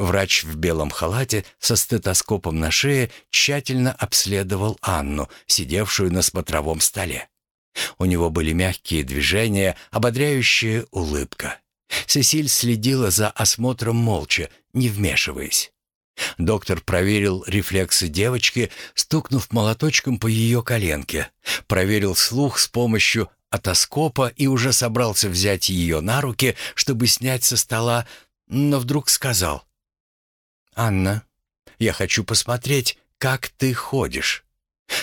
Врач в белом халате со стетоскопом на шее тщательно обследовал Анну, сидевшую на смотровом столе. У него были мягкие движения, ободряющая улыбка. Сесиль следила за осмотром молча, не вмешиваясь. Доктор проверил рефлексы девочки, стукнув молоточком по ее коленке, проверил слух с помощью отоскопа и уже собрался взять ее на руки, чтобы снять со стола, но вдруг сказал. «Анна, я хочу посмотреть, как ты ходишь.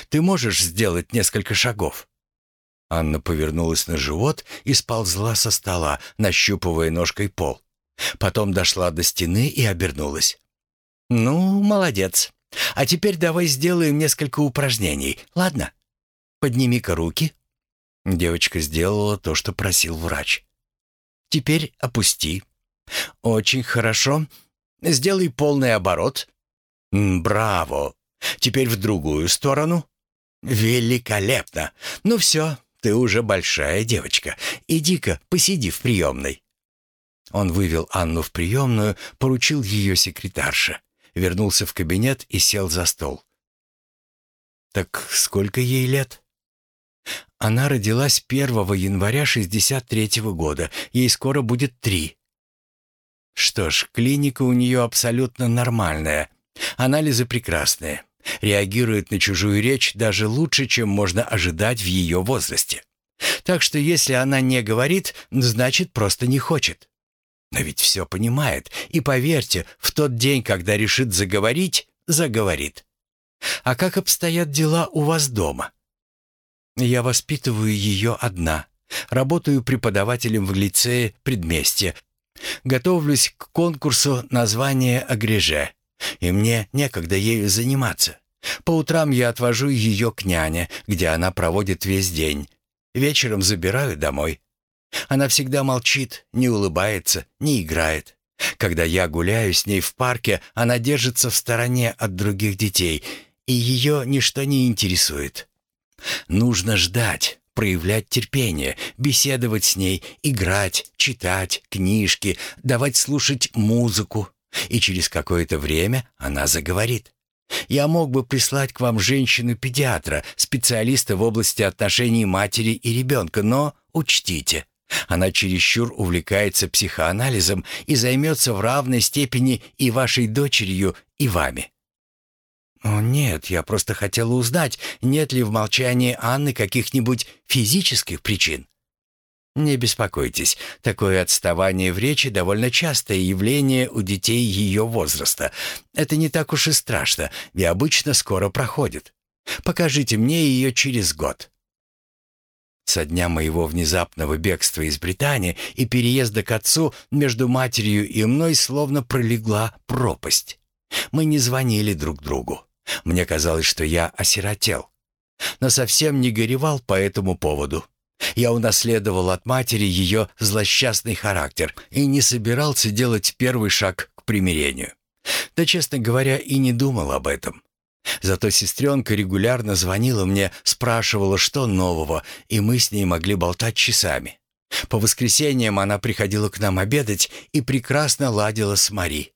Ты можешь сделать несколько шагов?» Анна повернулась на живот и сползла со стола, нащупывая ножкой пол. Потом дошла до стены и обернулась. «Ну, молодец. А теперь давай сделаем несколько упражнений, ладно? Подними-ка руки». Девочка сделала то, что просил врач. «Теперь опусти. Очень хорошо. Сделай полный оборот. Браво. Теперь в другую сторону. Великолепно. Ну все, ты уже большая девочка. Иди-ка, посиди в приемной». Он вывел Анну в приемную, поручил ее секретарше, вернулся в кабинет и сел за стол. «Так сколько ей лет?» Она родилась 1 января 63 -го года. Ей скоро будет три. Что ж, клиника у нее абсолютно нормальная. Анализы прекрасные реагирует на чужую речь даже лучше, чем можно ожидать в ее возрасте. Так что если она не говорит, значит просто не хочет. Но ведь все понимает, и поверьте, в тот день, когда решит заговорить, заговорит. А как обстоят дела у вас дома? Я воспитываю ее одна. Работаю преподавателем в лицее предместья. Готовлюсь к конкурсу названия Агреже и мне некогда ею заниматься. По утрам я отвожу ее к няне, где она проводит весь день. Вечером забираю домой. Она всегда молчит, не улыбается, не играет. Когда я гуляю с ней в парке, она держится в стороне от других детей, и ее ничто не интересует. Нужно ждать, проявлять терпение, беседовать с ней, играть, читать книжки, давать слушать музыку, и через какое-то время она заговорит. Я мог бы прислать к вам женщину-педиатра, специалиста в области отношений матери и ребенка, но учтите, она чересчур увлекается психоанализом и займется в равной степени и вашей дочерью, и вами. «О, нет, я просто хотела узнать, нет ли в молчании Анны каких-нибудь физических причин. Не беспокойтесь, такое отставание в речи довольно частое явление у детей ее возраста. Это не так уж и страшно, и обычно скоро проходит. Покажите мне ее через год. Со дня моего внезапного бегства из Британии и переезда к отцу между матерью и мной словно пролегла пропасть. Мы не звонили друг другу. Мне казалось, что я осиротел. Но совсем не горевал по этому поводу. Я унаследовал от матери ее злосчастный характер и не собирался делать первый шаг к примирению. Да, честно говоря, и не думал об этом. Зато сестренка регулярно звонила мне, спрашивала, что нового, и мы с ней могли болтать часами. По воскресеньям она приходила к нам обедать и прекрасно ладила с Мари.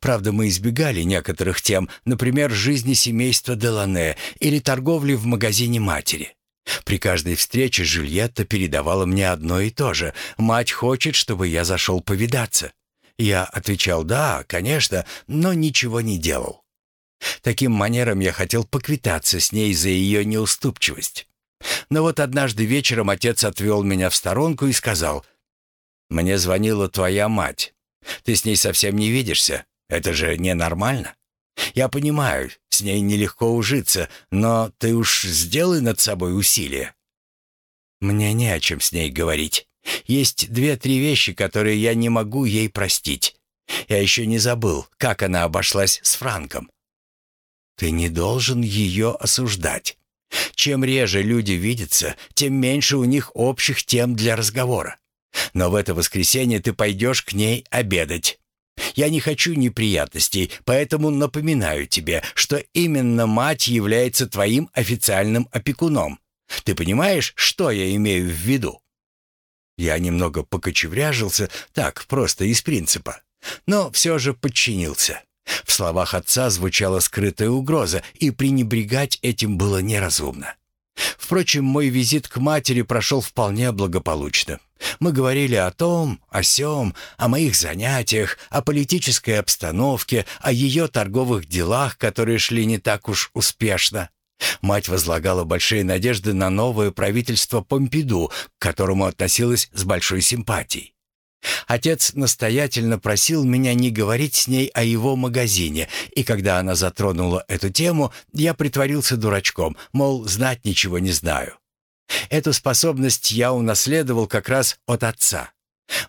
Правда, мы избегали некоторых тем, например, жизни семейства Делане или торговли в магазине матери. При каждой встрече Жюльетта передавала мне одно и то же. «Мать хочет, чтобы я зашел повидаться». Я отвечал «да, конечно», но ничего не делал. Таким манером я хотел поквитаться с ней за ее неуступчивость. Но вот однажды вечером отец отвел меня в сторонку и сказал, «Мне звонила твоя мать. Ты с ней совсем не видишься. Это же ненормально». Я понимаю, с ней нелегко ужиться, но ты уж сделай над собой усилие. Мне не о чем с ней говорить. Есть две-три вещи, которые я не могу ей простить. Я еще не забыл, как она обошлась с Франком. Ты не должен ее осуждать. Чем реже люди видятся, тем меньше у них общих тем для разговора. Но в это воскресенье ты пойдешь к ней обедать. Я не хочу неприятностей, поэтому напоминаю тебе, что именно мать является твоим официальным опекуном. Ты понимаешь, что я имею в виду?» Я немного покочевряжился, так, просто из принципа. но все же подчинился. В словах отца звучала скрытая угроза, и пренебрегать этим было неразумно. Впрочем, мой визит к матери прошел вполне благополучно. Мы говорили о том, о сём, о моих занятиях, о политической обстановке, о ее торговых делах, которые шли не так уж успешно. Мать возлагала большие надежды на новое правительство Помпиду, к которому относилась с большой симпатией. Отец настоятельно просил меня не говорить с ней о его магазине, и когда она затронула эту тему, я притворился дурачком, мол, знать ничего не знаю. Эту способность я унаследовал как раз от отца.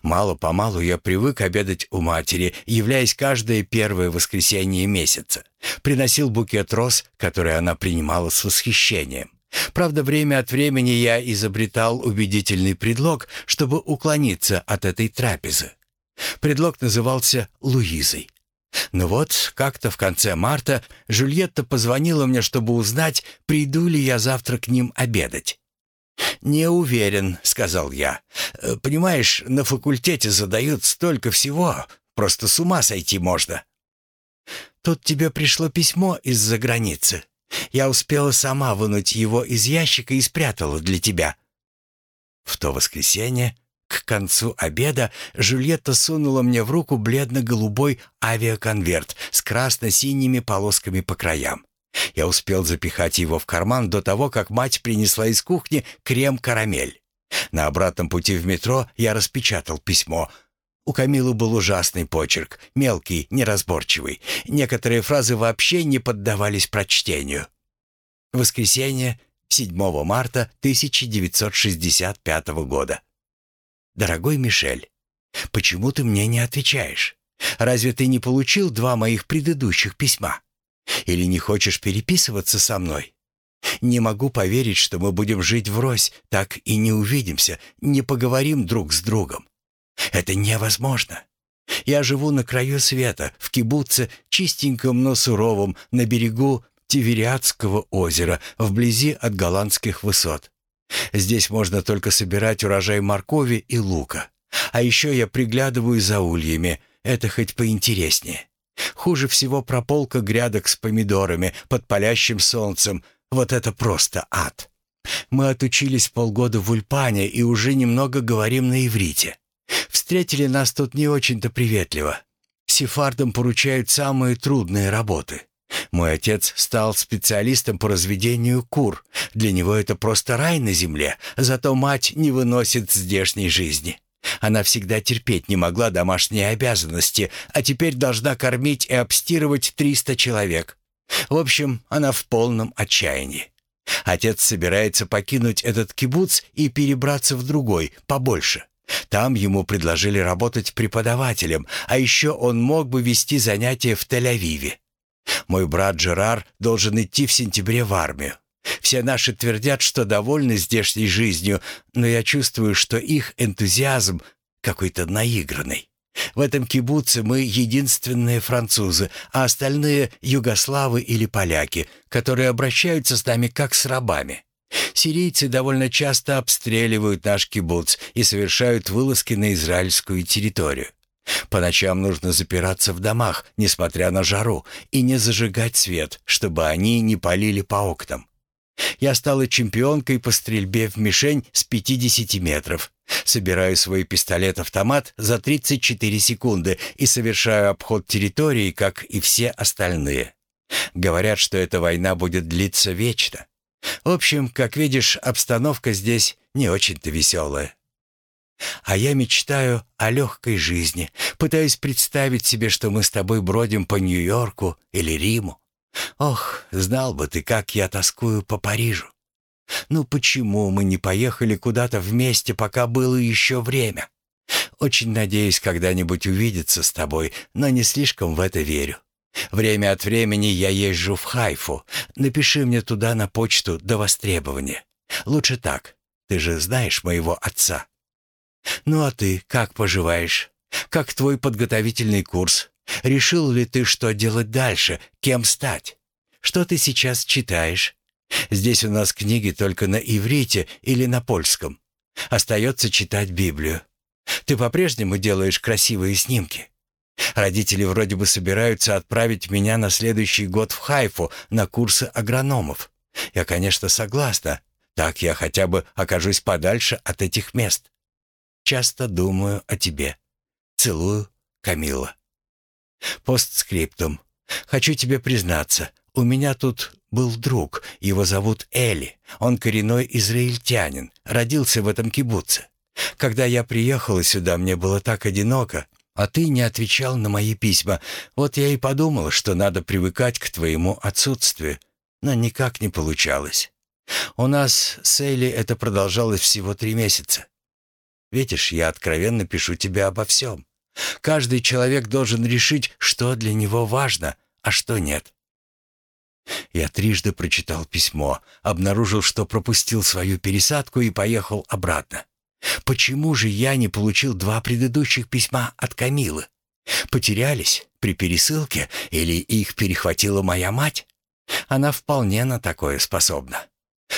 Мало-помалу я привык обедать у матери, являясь каждое первое воскресенье месяца. Приносил букет роз, который она принимала с восхищением. Правда, время от времени я изобретал убедительный предлог, чтобы уклониться от этой трапезы. Предлог назывался «Луизой». Но вот как-то в конце марта Жюльетта позвонила мне, чтобы узнать, приду ли я завтра к ним обедать. «Не уверен», — сказал я. «Э, «Понимаешь, на факультете задают столько всего, просто с ума сойти можно». «Тут тебе пришло письмо из-за границы. Я успела сама вынуть его из ящика и спрятала для тебя». В то воскресенье, к концу обеда, Жюльетта сунула мне в руку бледно-голубой авиаконверт с красно-синими полосками по краям. Я успел запихать его в карман до того, как мать принесла из кухни крем-карамель. На обратном пути в метро я распечатал письмо. У Камилы был ужасный почерк, мелкий, неразборчивый. Некоторые фразы вообще не поддавались прочтению. Воскресенье, 7 марта 1965 года. Дорогой Мишель, почему ты мне не отвечаешь? Разве ты не получил два моих предыдущих письма? Или не хочешь переписываться со мной? Не могу поверить, что мы будем жить врозь, так и не увидимся, не поговорим друг с другом. Это невозможно. Я живу на краю света, в кибуце, чистеньком, но суровом, на берегу Тивериадского озера, вблизи от голландских высот. Здесь можно только собирать урожай моркови и лука. А еще я приглядываю за ульями, это хоть поинтереснее. Хуже всего прополка грядок с помидорами под палящим солнцем. Вот это просто ад. Мы отучились полгода в Ульпане и уже немного говорим на иврите. Встретили нас тут не очень-то приветливо. Сефардам поручают самые трудные работы. Мой отец стал специалистом по разведению кур. Для него это просто рай на земле, зато мать не выносит здешней жизни. Она всегда терпеть не могла домашние обязанности, а теперь должна кормить и обстирывать 300 человек. В общем, она в полном отчаянии. Отец собирается покинуть этот кибуц и перебраться в другой, побольше. Там ему предложили работать преподавателем, а еще он мог бы вести занятия в Тель-Авиве. Мой брат Жерар должен идти в сентябре в армию. Все наши твердят, что довольны здешней жизнью, но я чувствую, что их энтузиазм какой-то наигранный. В этом кибуце мы единственные французы, а остальные — югославы или поляки, которые обращаются с нами как с рабами. Сирийцы довольно часто обстреливают наш кибуц и совершают вылазки на израильскую территорию. По ночам нужно запираться в домах, несмотря на жару, и не зажигать свет, чтобы они не полили по окнам. Я стала чемпионкой по стрельбе в мишень с 50 метров. Собираю свой пистолет-автомат за 34 секунды и совершаю обход территории, как и все остальные. Говорят, что эта война будет длиться вечно. В общем, как видишь, обстановка здесь не очень-то веселая. А я мечтаю о легкой жизни, пытаюсь представить себе, что мы с тобой бродим по Нью-Йорку или Риму, Ох, знал бы ты, как я тоскую по Парижу. Ну почему мы не поехали куда-то вместе, пока было еще время? Очень надеюсь когда-нибудь увидеться с тобой, но не слишком в это верю. Время от времени я езжу в Хайфу. Напиши мне туда на почту до востребования. Лучше так. Ты же знаешь моего отца. Ну а ты как поживаешь? Как твой подготовительный курс? Решил ли ты, что делать дальше, кем стать? Что ты сейчас читаешь? Здесь у нас книги только на иврите или на польском. Остается читать Библию. Ты по-прежнему делаешь красивые снимки. Родители вроде бы собираются отправить меня на следующий год в Хайфу на курсы агрономов. Я, конечно, согласна. Так я хотя бы окажусь подальше от этих мест. Часто думаю о тебе. Целую, Камила. Постскриптум. Хочу тебе признаться, у меня тут был друг, его зовут Эли. Он коренной израильтянин, родился в этом кибуце. Когда я приехала сюда, мне было так одиноко, а ты не отвечал на мои письма. Вот я и подумала, что надо привыкать к твоему отсутствию, но никак не получалось. У нас с Эйли это продолжалось всего три месяца. Видишь, я откровенно пишу тебе обо всем. Каждый человек должен решить, что для него важно, а что нет. Я трижды прочитал письмо, обнаружил, что пропустил свою пересадку и поехал обратно. Почему же я не получил два предыдущих письма от Камилы? Потерялись при пересылке или их перехватила моя мать? Она вполне на такое способна.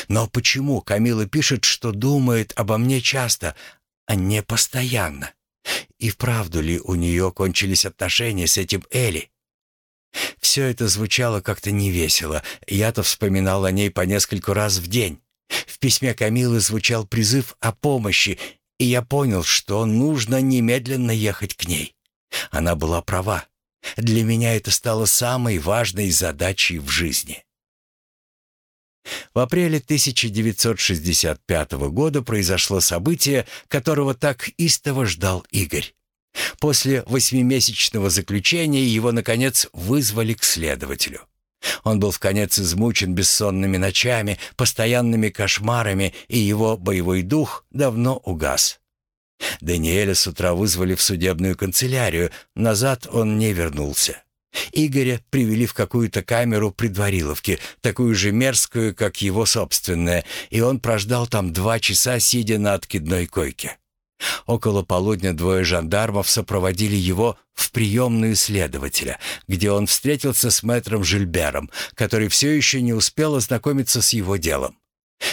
Но почему Камила пишет, что думает обо мне часто, а не постоянно? И вправду ли у нее кончились отношения с этим Элли? Все это звучало как-то невесело. Я-то вспоминал о ней по нескольку раз в день. В письме Камилы звучал призыв о помощи, и я понял, что нужно немедленно ехать к ней. Она была права. Для меня это стало самой важной задачей в жизни. В апреле 1965 года произошло событие, которого так истово ждал Игорь. После восьмимесячного заключения его, наконец, вызвали к следователю. Он был в конец измучен бессонными ночами, постоянными кошмарами, и его боевой дух давно угас. Даниэля с утра вызвали в судебную канцелярию, назад он не вернулся. Игоря привели в какую-то камеру предвариловки, такую же мерзкую, как его собственная, и он прождал там два часа, сидя на откидной койке. Около полудня двое жандармов сопроводили его в приемную следователя, где он встретился с мэтром Жильбером, который все еще не успел ознакомиться с его делом.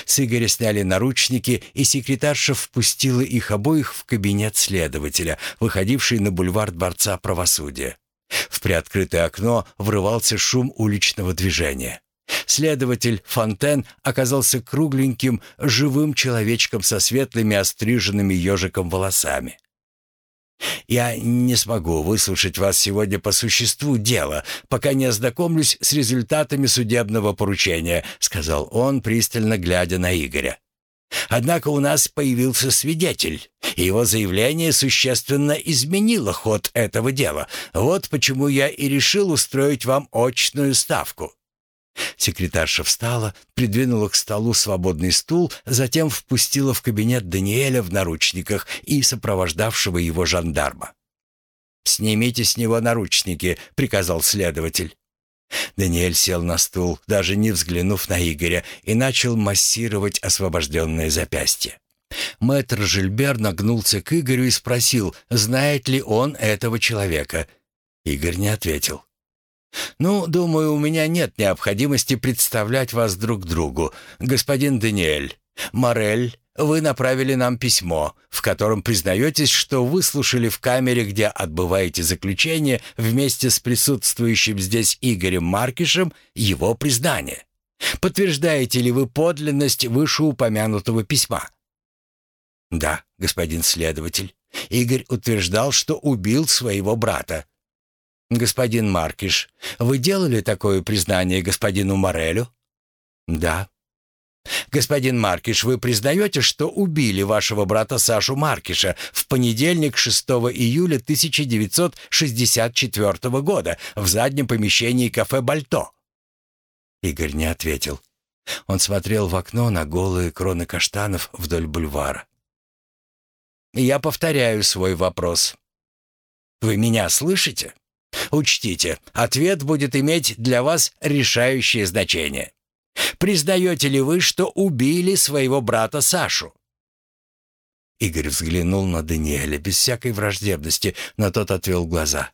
С Игоря сняли наручники, и секретарша впустила их обоих в кабинет следователя, выходивший на бульвар Дворца правосудия. В приоткрытое окно врывался шум уличного движения. Следователь Фонтен оказался кругленьким, живым человечком со светлыми остриженными ежиком волосами. «Я не смогу выслушать вас сегодня по существу дела, пока не ознакомлюсь с результатами судебного поручения», сказал он, пристально глядя на Игоря. «Однако у нас появился свидетель, и его заявление существенно изменило ход этого дела. Вот почему я и решил устроить вам очную ставку». Секретарша встала, придвинула к столу свободный стул, затем впустила в кабинет Даниэля в наручниках и сопровождавшего его жандарма. «Снимите с него наручники», — приказал следователь. Даниэль сел на стул, даже не взглянув на Игоря, и начал массировать освобожденное запястье. Мэтр Жильбер нагнулся к Игорю и спросил, знает ли он этого человека. Игорь не ответил. «Ну, думаю, у меня нет необходимости представлять вас друг другу. Господин Даниэль, Морель, вы направили нам письмо, в котором признаетесь, что выслушали в камере, где отбываете заключение, вместе с присутствующим здесь Игорем Маркишем, его признание. Подтверждаете ли вы подлинность вышеупомянутого письма?» «Да, господин следователь. Игорь утверждал, что убил своего брата. «Господин Маркиш, вы делали такое признание господину Морелю?» «Да». «Господин Маркиш, вы признаете, что убили вашего брата Сашу Маркиша в понедельник 6 июля 1964 года в заднем помещении кафе «Бальто»?» Игорь не ответил. Он смотрел в окно на голые кроны каштанов вдоль бульвара. «Я повторяю свой вопрос. Вы меня слышите?» Учтите, ответ будет иметь для вас решающее значение. Признаете ли вы, что убили своего брата Сашу? Игорь взглянул на Даниэля без всякой враждебности, но тот отвел глаза.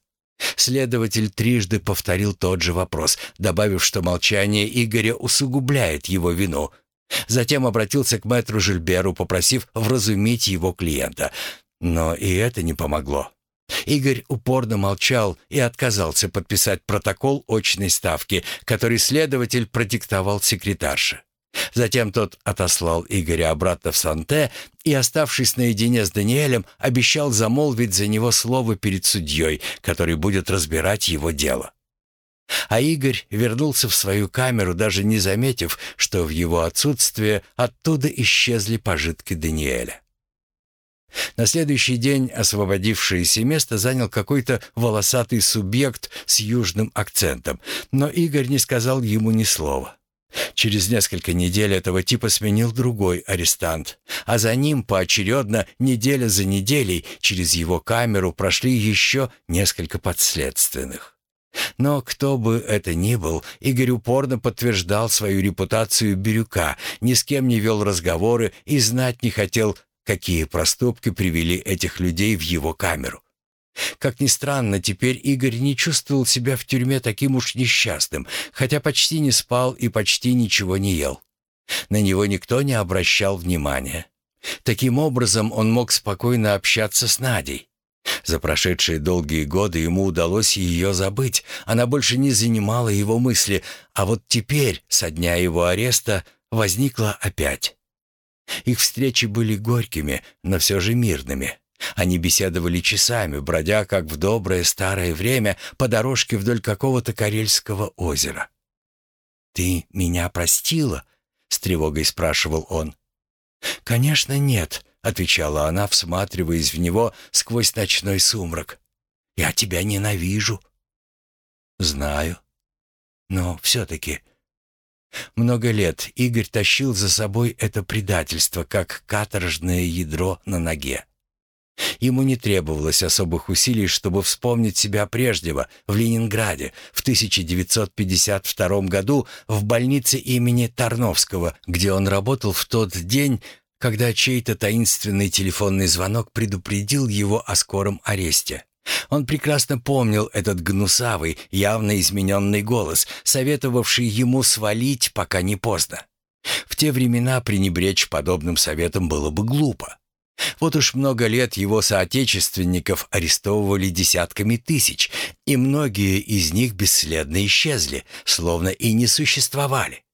Следователь трижды повторил тот же вопрос, добавив, что молчание Игоря усугубляет его вину. Затем обратился к мэтру Жильберу, попросив вразумить его клиента. Но и это не помогло. Игорь упорно молчал и отказался подписать протокол очной ставки, который следователь продиктовал секретарше. Затем тот отослал Игоря обратно в Санте и, оставшись наедине с Даниэлем, обещал замолвить за него слово перед судьей, который будет разбирать его дело. А Игорь вернулся в свою камеру, даже не заметив, что в его отсутствие оттуда исчезли пожитки Даниэля. На следующий день освободившееся место занял какой-то волосатый субъект с южным акцентом, но Игорь не сказал ему ни слова. Через несколько недель этого типа сменил другой арестант, а за ним поочередно, неделя за неделей, через его камеру прошли еще несколько подследственных. Но кто бы это ни был, Игорь упорно подтверждал свою репутацию Бирюка, ни с кем не вел разговоры и знать не хотел, какие проступки привели этих людей в его камеру. Как ни странно, теперь Игорь не чувствовал себя в тюрьме таким уж несчастным, хотя почти не спал и почти ничего не ел. На него никто не обращал внимания. Таким образом он мог спокойно общаться с Надей. За прошедшие долгие годы ему удалось ее забыть, она больше не занимала его мысли, а вот теперь, со дня его ареста, возникла опять. Их встречи были горькими, но все же мирными. Они беседовали часами, бродя, как в доброе старое время, по дорожке вдоль какого-то Карельского озера. «Ты меня простила?» — с тревогой спрашивал он. «Конечно, нет», — отвечала она, всматриваясь в него сквозь ночной сумрак. «Я тебя ненавижу». «Знаю. Но все-таки...» Много лет Игорь тащил за собой это предательство, как каторжное ядро на ноге. Ему не требовалось особых усилий, чтобы вспомнить себя прежнего в Ленинграде в 1952 году в больнице имени Тарновского, где он работал в тот день, когда чей-то таинственный телефонный звонок предупредил его о скором аресте. Он прекрасно помнил этот гнусавый, явно измененный голос, советовавший ему свалить, пока не поздно. В те времена пренебречь подобным советом было бы глупо. Вот уж много лет его соотечественников арестовывали десятками тысяч, и многие из них бесследно исчезли, словно и не существовали.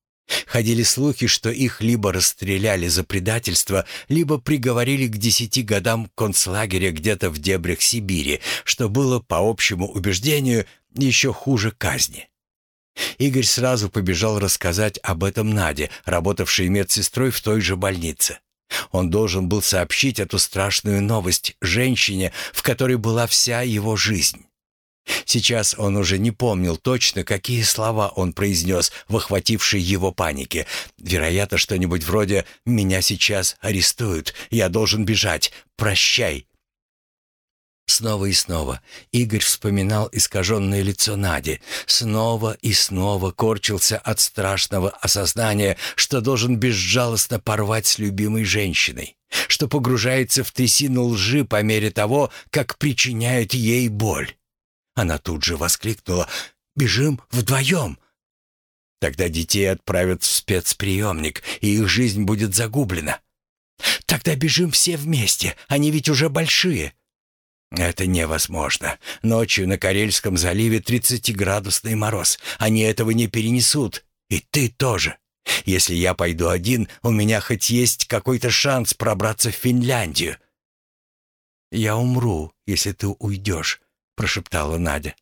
Ходили слухи, что их либо расстреляли за предательство, либо приговорили к десяти годам концлагеря где-то в дебрях Сибири, что было, по общему убеждению, еще хуже казни. Игорь сразу побежал рассказать об этом Наде, работавшей медсестрой в той же больнице. Он должен был сообщить эту страшную новость женщине, в которой была вся его жизнь. Сейчас он уже не помнил точно, какие слова он произнес в охватившей его панике. Вероятно, что-нибудь вроде «Меня сейчас арестуют, я должен бежать, прощай, Снова и снова Игорь вспоминал искаженное лицо Нади. Снова и снова корчился от страшного осознания, что должен безжалостно порвать с любимой женщиной, что погружается в трясину лжи по мере того, как причиняет ей боль. Она тут же воскликнула «Бежим вдвоем!» Тогда детей отправят в спецприемник, и их жизнь будет загублена. «Тогда бежим все вместе, они ведь уже большие!» «Это невозможно. Ночью на Карельском заливе 30-градусный мороз. Они этого не перенесут. И ты тоже. Если я пойду один, у меня хоть есть какой-то шанс пробраться в Финляндию». «Я умру, если ты уйдешь», — прошептала Надя.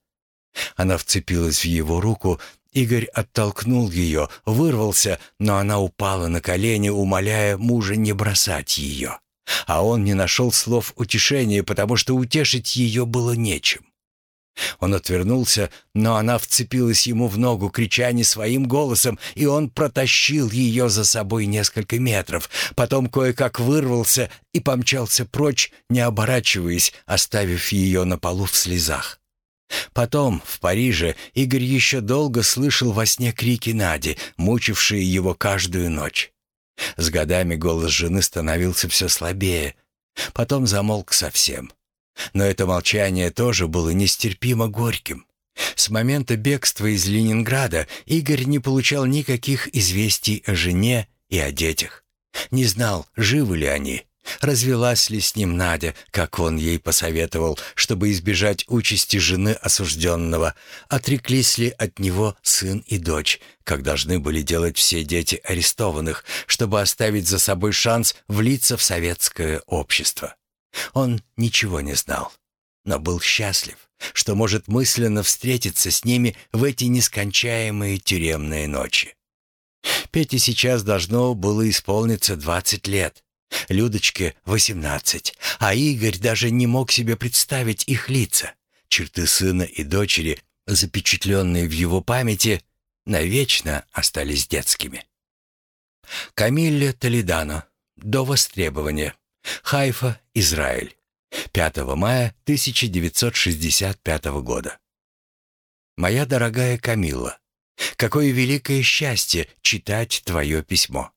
Она вцепилась в его руку. Игорь оттолкнул ее, вырвался, но она упала на колени, умоляя мужа не бросать ее. А он не нашел слов утешения, потому что утешить ее было нечем. Он отвернулся, но она вцепилась ему в ногу, крича не своим голосом, и он протащил ее за собой несколько метров, потом кое-как вырвался и помчался прочь, не оборачиваясь, оставив ее на полу в слезах. Потом, в Париже, Игорь еще долго слышал во сне крики Нади, мучившие его каждую ночь. С годами голос жены становился все слабее, потом замолк совсем. Но это молчание тоже было нестерпимо горьким. С момента бегства из Ленинграда Игорь не получал никаких известий о жене и о детях. Не знал, живы ли они. Развелась ли с ним Надя, как он ей посоветовал, чтобы избежать участи жены осужденного? Отреклись ли от него сын и дочь, как должны были делать все дети арестованных, чтобы оставить за собой шанс влиться в советское общество? Он ничего не знал, но был счастлив, что может мысленно встретиться с ними в эти нескончаемые тюремные ночи. Пете сейчас должно было исполниться двадцать лет, Людочке восемнадцать, а Игорь даже не мог себе представить их лица. Черты сына и дочери, запечатленные в его памяти, навечно остались детскими. Камилле Толедано. До востребования. Хайфа, Израиль. 5 мая 1965 года. Моя дорогая Камилла, какое великое счастье читать твое письмо.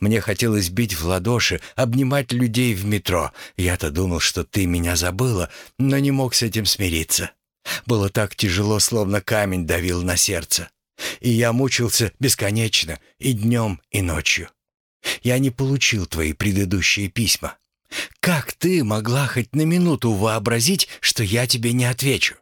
Мне хотелось бить в ладоши, обнимать людей в метро. Я-то думал, что ты меня забыла, но не мог с этим смириться. Было так тяжело, словно камень давил на сердце. И я мучился бесконечно, и днем, и ночью. Я не получил твои предыдущие письма. Как ты могла хоть на минуту вообразить, что я тебе не отвечу?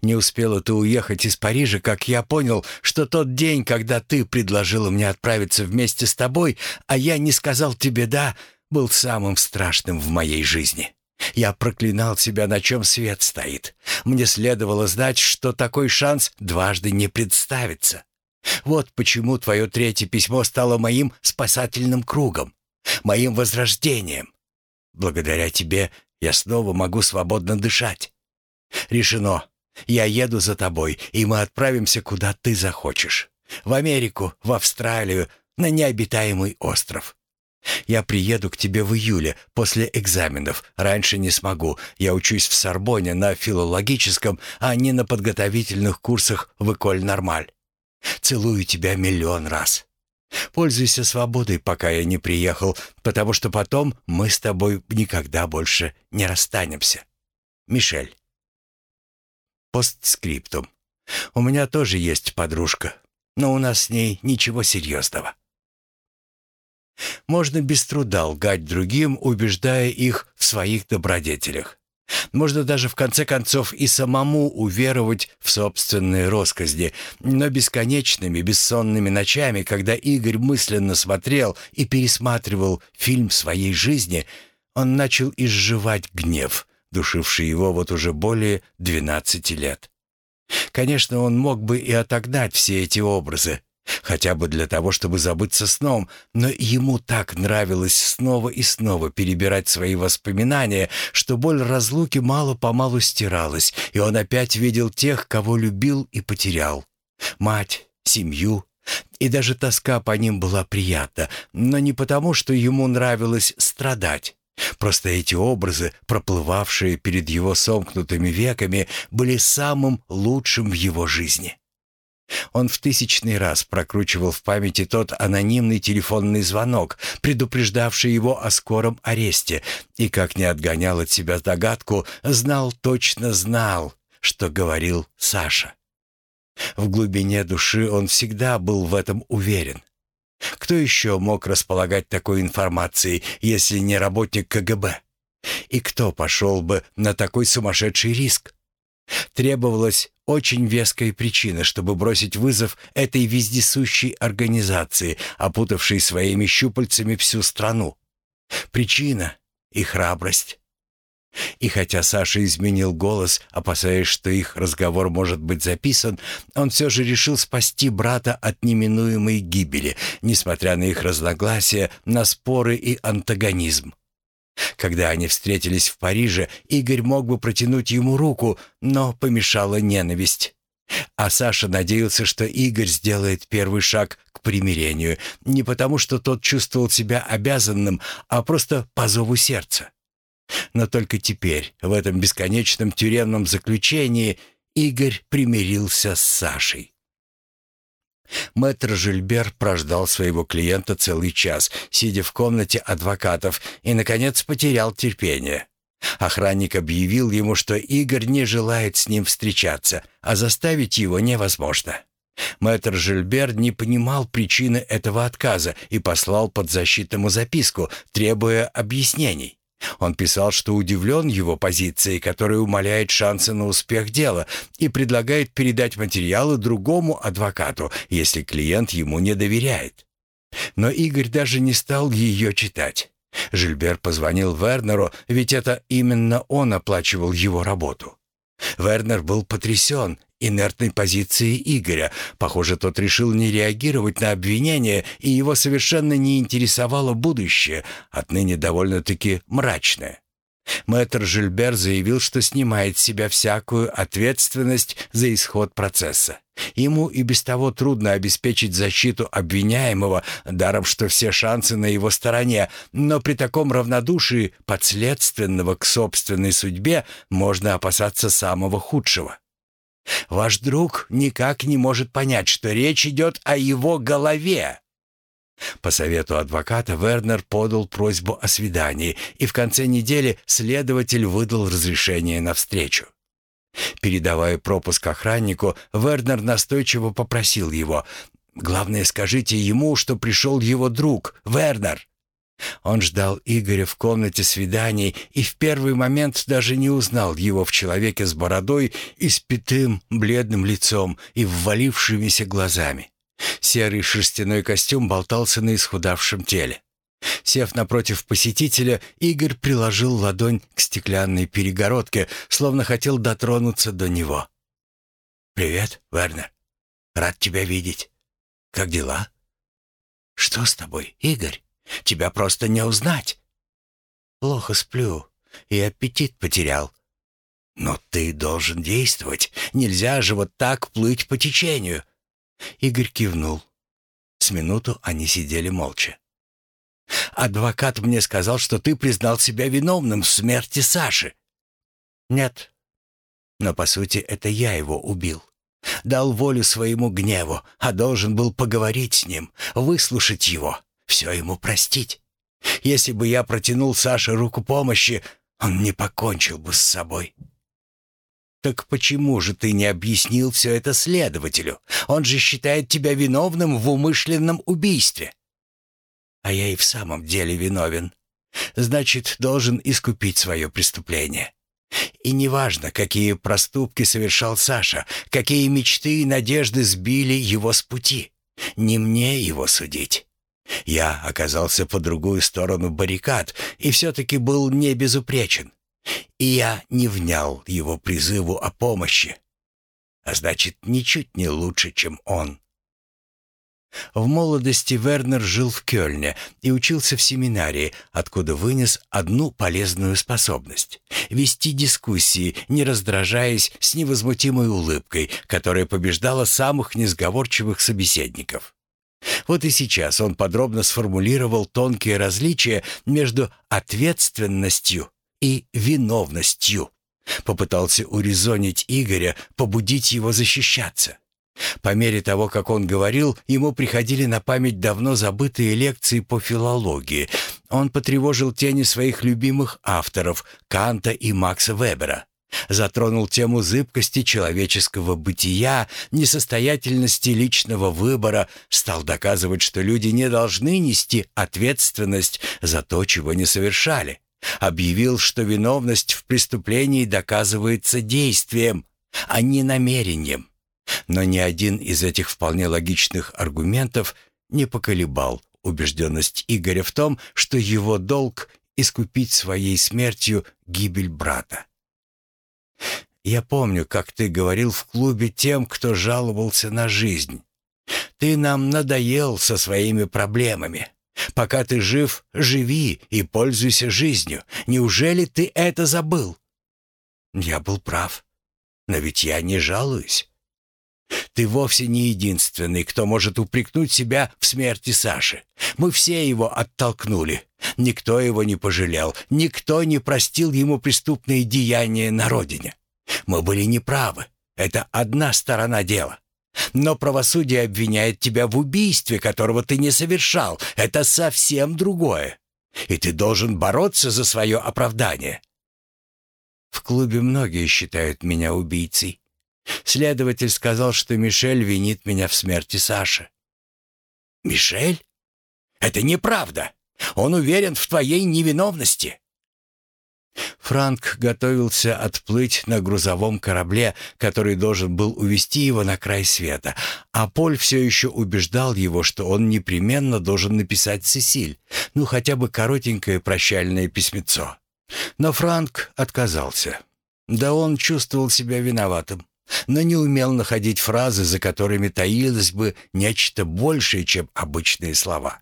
Не успела ты уехать из Парижа, как я понял, что тот день, когда ты предложила мне отправиться вместе с тобой, а я не сказал тебе «да», был самым страшным в моей жизни. Я проклинал себя, на чем свет стоит. Мне следовало знать, что такой шанс дважды не представится. Вот почему твое третье письмо стало моим спасательным кругом, моим возрождением. Благодаря тебе я снова могу свободно дышать. Решено. Я еду за тобой, и мы отправимся, куда ты захочешь. В Америку, в Австралию, на необитаемый остров. Я приеду к тебе в июле, после экзаменов. Раньше не смогу. Я учусь в Сорбоне на филологическом, а не на подготовительных курсах в Эколь Нормаль. Целую тебя миллион раз. Пользуйся свободой, пока я не приехал, потому что потом мы с тобой никогда больше не расстанемся. Мишель. Постскриптум. У меня тоже есть подружка, но у нас с ней ничего серьезного. Можно без труда лгать другим, убеждая их в своих добродетелях. Можно даже в конце концов и самому уверовать в собственные росказни, но бесконечными бессонными ночами, когда Игорь мысленно смотрел и пересматривал фильм своей жизни, он начал изживать гнев, душивший его вот уже более 12 лет. Конечно, он мог бы и отогнать все эти образы, хотя бы для того, чтобы забыться сном, но ему так нравилось снова и снова перебирать свои воспоминания, что боль разлуки мало-помалу стиралась, и он опять видел тех, кого любил и потерял. Мать, семью, и даже тоска по ним была приятна, но не потому, что ему нравилось страдать. Просто эти образы, проплывавшие перед его сомкнутыми веками, были самым лучшим в его жизни. Он в тысячный раз прокручивал в памяти тот анонимный телефонный звонок, предупреждавший его о скором аресте, и, как не отгонял от себя догадку, знал, точно знал, что говорил Саша. В глубине души он всегда был в этом уверен. Кто еще мог располагать такой информацией, если не работник КГБ? И кто пошел бы на такой сумасшедший риск? Требовалась очень веская причина, чтобы бросить вызов этой вездесущей организации, опутавшей своими щупальцами всю страну. Причина и храбрость. И хотя Саша изменил голос, опасаясь, что их разговор может быть записан, он все же решил спасти брата от неминуемой гибели, несмотря на их разногласия, на споры и антагонизм. Когда они встретились в Париже, Игорь мог бы протянуть ему руку, но помешала ненависть. А Саша надеялся, что Игорь сделает первый шаг к примирению, не потому что тот чувствовал себя обязанным, а просто по зову сердца. Но только теперь, в этом бесконечном тюремном заключении, Игорь примирился с Сашей. Мэтр Жильбер прождал своего клиента целый час, сидя в комнате адвокатов, и, наконец, потерял терпение. Охранник объявил ему, что Игорь не желает с ним встречаться, а заставить его невозможно. Мэтр Жильбер не понимал причины этого отказа и послал подзащитному записку, требуя объяснений. Он писал, что удивлен его позицией, которая умаляет шансы на успех дела, и предлагает передать материалы другому адвокату, если клиент ему не доверяет. Но Игорь даже не стал ее читать. Жильбер позвонил Вернеру, ведь это именно он оплачивал его работу. Вернер был потрясен инертной позицией Игоря. Похоже, тот решил не реагировать на обвинения, и его совершенно не интересовало будущее, отныне довольно-таки мрачное. Мэтр Жильбер заявил, что снимает с себя всякую ответственность за исход процесса. Ему и без того трудно обеспечить защиту обвиняемого, даром что все шансы на его стороне, но при таком равнодушии подследственного к собственной судьбе можно опасаться самого худшего. Ваш друг никак не может понять, что речь идет о его голове. По совету адвоката Вернер подал просьбу о свидании, и в конце недели следователь выдал разрешение на встречу. Передавая пропуск охраннику, Вернер настойчиво попросил его «Главное, скажите ему, что пришел его друг, Вернер». Он ждал Игоря в комнате свиданий и в первый момент даже не узнал его в человеке с бородой и с пятым бледным лицом и ввалившимися глазами. Серый шерстяной костюм болтался на исхудавшем теле. Сев напротив посетителя, Игорь приложил ладонь к стеклянной перегородке, словно хотел дотронуться до него. «Привет, Вернер. Рад тебя видеть. Как дела?» «Что с тобой, Игорь? Тебя просто не узнать». «Плохо сплю и аппетит потерял». «Но ты должен действовать. Нельзя же вот так плыть по течению». Игорь кивнул. С минуту они сидели молча. «Адвокат мне сказал, что ты признал себя виновным в смерти Саши». «Нет. Но, по сути, это я его убил. Дал волю своему гневу, а должен был поговорить с ним, выслушать его, все ему простить. Если бы я протянул Саше руку помощи, он не покончил бы с собой». «Так почему же ты не объяснил все это следователю? Он же считает тебя виновным в умышленном убийстве». «А я и в самом деле виновен. Значит, должен искупить свое преступление. И неважно, какие проступки совершал Саша, какие мечты и надежды сбили его с пути. Не мне его судить». Я оказался по другую сторону баррикад и все-таки был не безупречен. И я не внял его призыву о помощи. А значит, ничуть не лучше, чем он. В молодости Вернер жил в Кёльне и учился в семинарии, откуда вынес одну полезную способность — вести дискуссии, не раздражаясь с невозмутимой улыбкой, которая побеждала самых несговорчивых собеседников. Вот и сейчас он подробно сформулировал тонкие различия между ответственностью и виновностью. Попытался урезонить Игоря, побудить его защищаться. По мере того, как он говорил, ему приходили на память давно забытые лекции по филологии. Он потревожил тени своих любимых авторов Канта и Макса Вебера. Затронул тему зыбкости человеческого бытия, несостоятельности личного выбора, стал доказывать, что люди не должны нести ответственность за то, чего не совершали. Объявил, что виновность в преступлении доказывается действием, а не намерением. Но ни один из этих вполне логичных аргументов не поколебал убежденность Игоря в том, что его долг — искупить своей смертью гибель брата. «Я помню, как ты говорил в клубе тем, кто жаловался на жизнь. Ты нам надоел со своими проблемами. Пока ты жив, живи и пользуйся жизнью. Неужели ты это забыл?» Я был прав. Но ведь я не жалуюсь. Ты вовсе не единственный, кто может упрекнуть себя в смерти Саши. Мы все его оттолкнули. Никто его не пожалел, никто не простил ему преступные деяния на родине. Мы были неправы. Это одна сторона дела. Но правосудие обвиняет тебя в убийстве, которого ты не совершал. Это совсем другое. И ты должен бороться за свое оправдание. В клубе многие считают меня убийцей. Следователь сказал, что Мишель винит меня в смерти Саши. Мишель? Это неправда. Он уверен в твоей невиновности. Франк готовился отплыть на грузовом корабле, который должен был увести его на край света, а Поль все еще убеждал его, что он непременно должен написать Сесиль, ну хотя бы коротенькое прощальное письмецо. Но Франк отказался. Да он чувствовал себя виноватым, но не умел находить фразы, за которыми таилось бы нечто большее, чем обычные слова.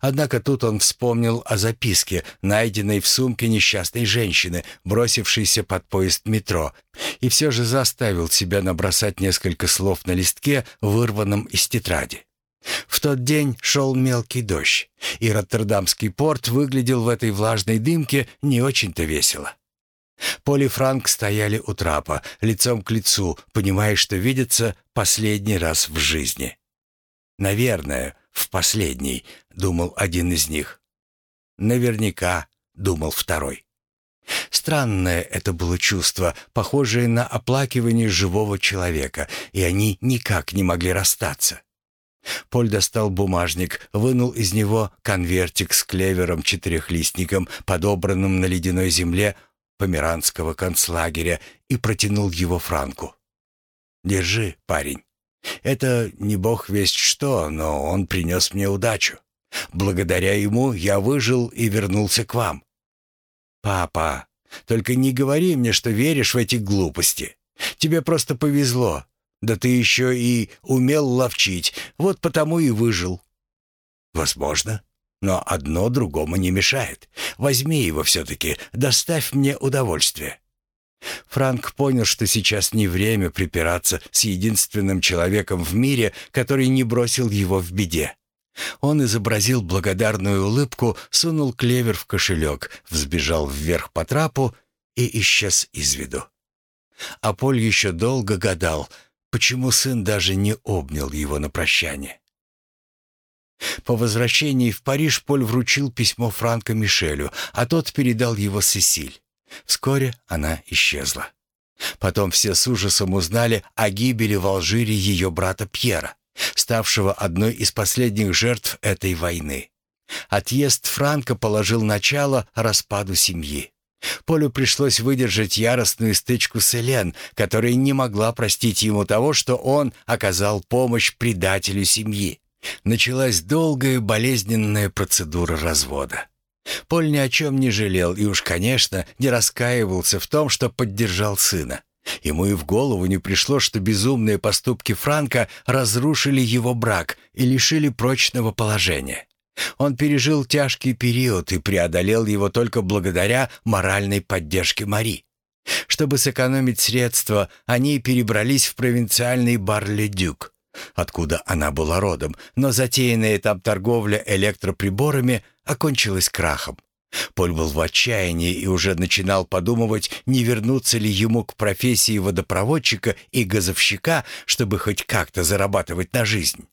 Однако тут он вспомнил о записке, найденной в сумке несчастной женщины, бросившейся под поезд метро, и все же заставил себя набросать несколько слов на листке, вырванном из тетради. В тот день шел мелкий дождь, и Роттердамский порт выглядел в этой влажной дымке не очень-то весело. Пол и Франк стояли у трапа, лицом к лицу, понимая, что видятся последний раз в жизни. Наверное, в последний, думал один из них. Наверняка, думал второй. Странное это было чувство, похожее на оплакивание живого человека, и они никак не могли расстаться. Поль достал бумажник, вынул из него конвертик с клевером-четырехлистником, подобранным на ледяной земле померанского концлагеря, и протянул его Франку. «Держи, парень. Это не бог весть что, но он принес мне удачу. Благодаря ему я выжил и вернулся к вам. Папа, только не говори мне, что веришь в эти глупости. Тебе просто повезло. Да ты еще и умел ловчить, вот потому и выжил. Возможно, но одно другому не мешает. Возьми его все-таки, доставь мне удовольствие. Франк понял, что сейчас не время припираться с единственным человеком в мире, который не бросил его в беде. Он изобразил благодарную улыбку, сунул клевер в кошелек, взбежал вверх по трапу и исчез из виду. А Поль еще долго гадал, почему сын даже не обнял его на прощание. По возвращении в Париж Поль вручил письмо Франко Мишелю, а тот передал его Сесиль. Вскоре она исчезла. Потом все с ужасом узнали о гибели в Алжире ее брата Пьера, ставшего одной из последних жертв этой войны. Отъезд Франка положил начало распаду семьи. Полю пришлось выдержать яростную стычку с Элен, которая не могла простить ему того, что он оказал помощь предателю семьи. Началась долгая болезненная процедура развода. Поль ни о чем не жалел и уж, конечно, не раскаивался в том, что поддержал сына. Ему и в голову не пришло, что безумные поступки Франка разрушили его брак и лишили прочного положения. Он пережил тяжкий период и преодолел его только благодаря моральной поддержке Мари. Чтобы сэкономить средства, они перебрались в провинциальный Бар-ле-Дюк, откуда она была родом, но затеянная там торговля электроприборами окончилась крахом. Поль был в отчаянии и уже начинал подумывать, не вернуться ли ему к профессии водопроводчика и газовщика, чтобы хоть как-то зарабатывать на жизнь.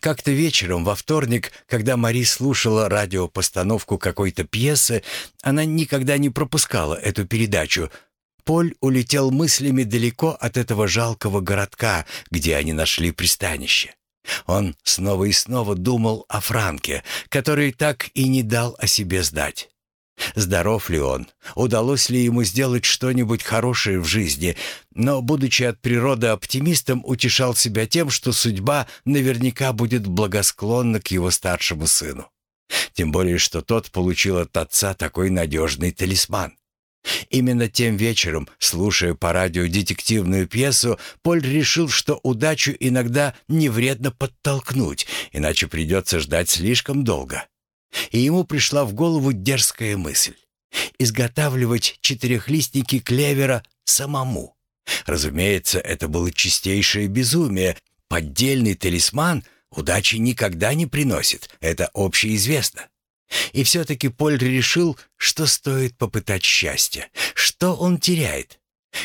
Как-то вечером во вторник, когда Мари слушала радиопостановку какой-то пьесы, она никогда не пропускала эту передачу, Поль улетел мыслями далеко от этого жалкого городка, где они нашли пристанище. Он снова и снова думал о Франке, который так и не дал о себе сдать. Здоров ли он? Удалось ли ему сделать что-нибудь хорошее в жизни? Но, будучи от природы оптимистом, утешал себя тем, что судьба наверняка будет благосклонна к его старшему сыну. Тем более, что тот получил от отца такой надежный талисман. Именно тем вечером, слушая по радио детективную пьесу, Поль решил, что удачу иногда не вредно подтолкнуть, иначе придется ждать слишком долго. И ему пришла в голову дерзкая мысль — изготавливать четырехлистники клевера самому. Разумеется, это было чистейшее безумие. Поддельный талисман удачи никогда не приносит, это общеизвестно. И все-таки Поль решил, что стоит попытать счастье. Что он теряет?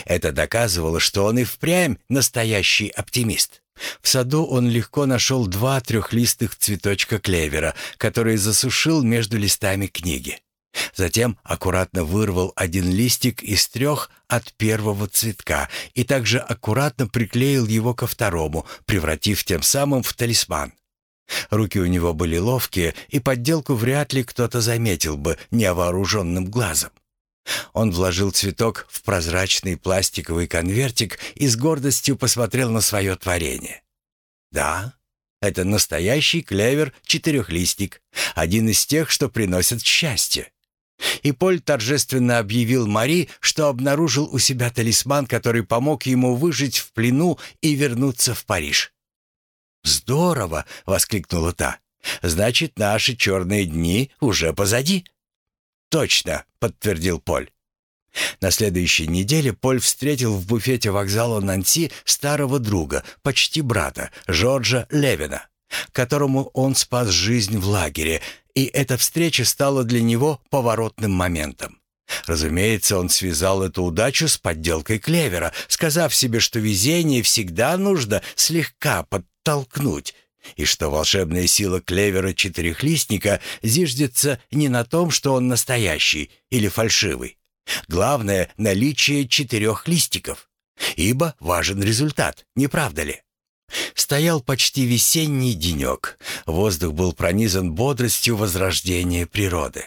Это доказывало, что он и впрямь настоящий оптимист. В саду он легко нашел два трехлистых цветочка клевера, которые засушил между листами книги. Затем аккуратно вырвал один листик из трех от первого цветка и также аккуратно приклеил его ко второму, превратив тем самым в талисман. Руки у него были ловкие, и подделку вряд ли кто-то заметил бы невооруженным глазом. Он вложил цветок в прозрачный пластиковый конвертик и с гордостью посмотрел на свое творение. «Да, это настоящий клевер-четырехлистник, один из тех, что приносят счастье. И Поль торжественно объявил Мари, что обнаружил у себя талисман, который помог ему выжить в плену и вернуться в Париж. «Здорово!» — воскликнула та. «Значит, наши черные дни уже позади». «Точно!» — подтвердил Поль. На следующей неделе Поль встретил в буфете вокзала Нанси старого друга, почти брата, Жоржа Левина, которому он спас жизнь в лагере, и эта встреча стала для него поворотным моментом. Разумеется, он связал эту удачу с подделкой клевера, сказав себе, что везение всегда нужно слегка подтолкнуть, и что волшебная сила клевера-четырехлистника зиждется не на том, что он настоящий или фальшивый. Главное — наличие четырех листиков, ибо важен результат, не правда ли? Стоял почти весенний денек. Воздух был пронизан бодростью возрождения природы.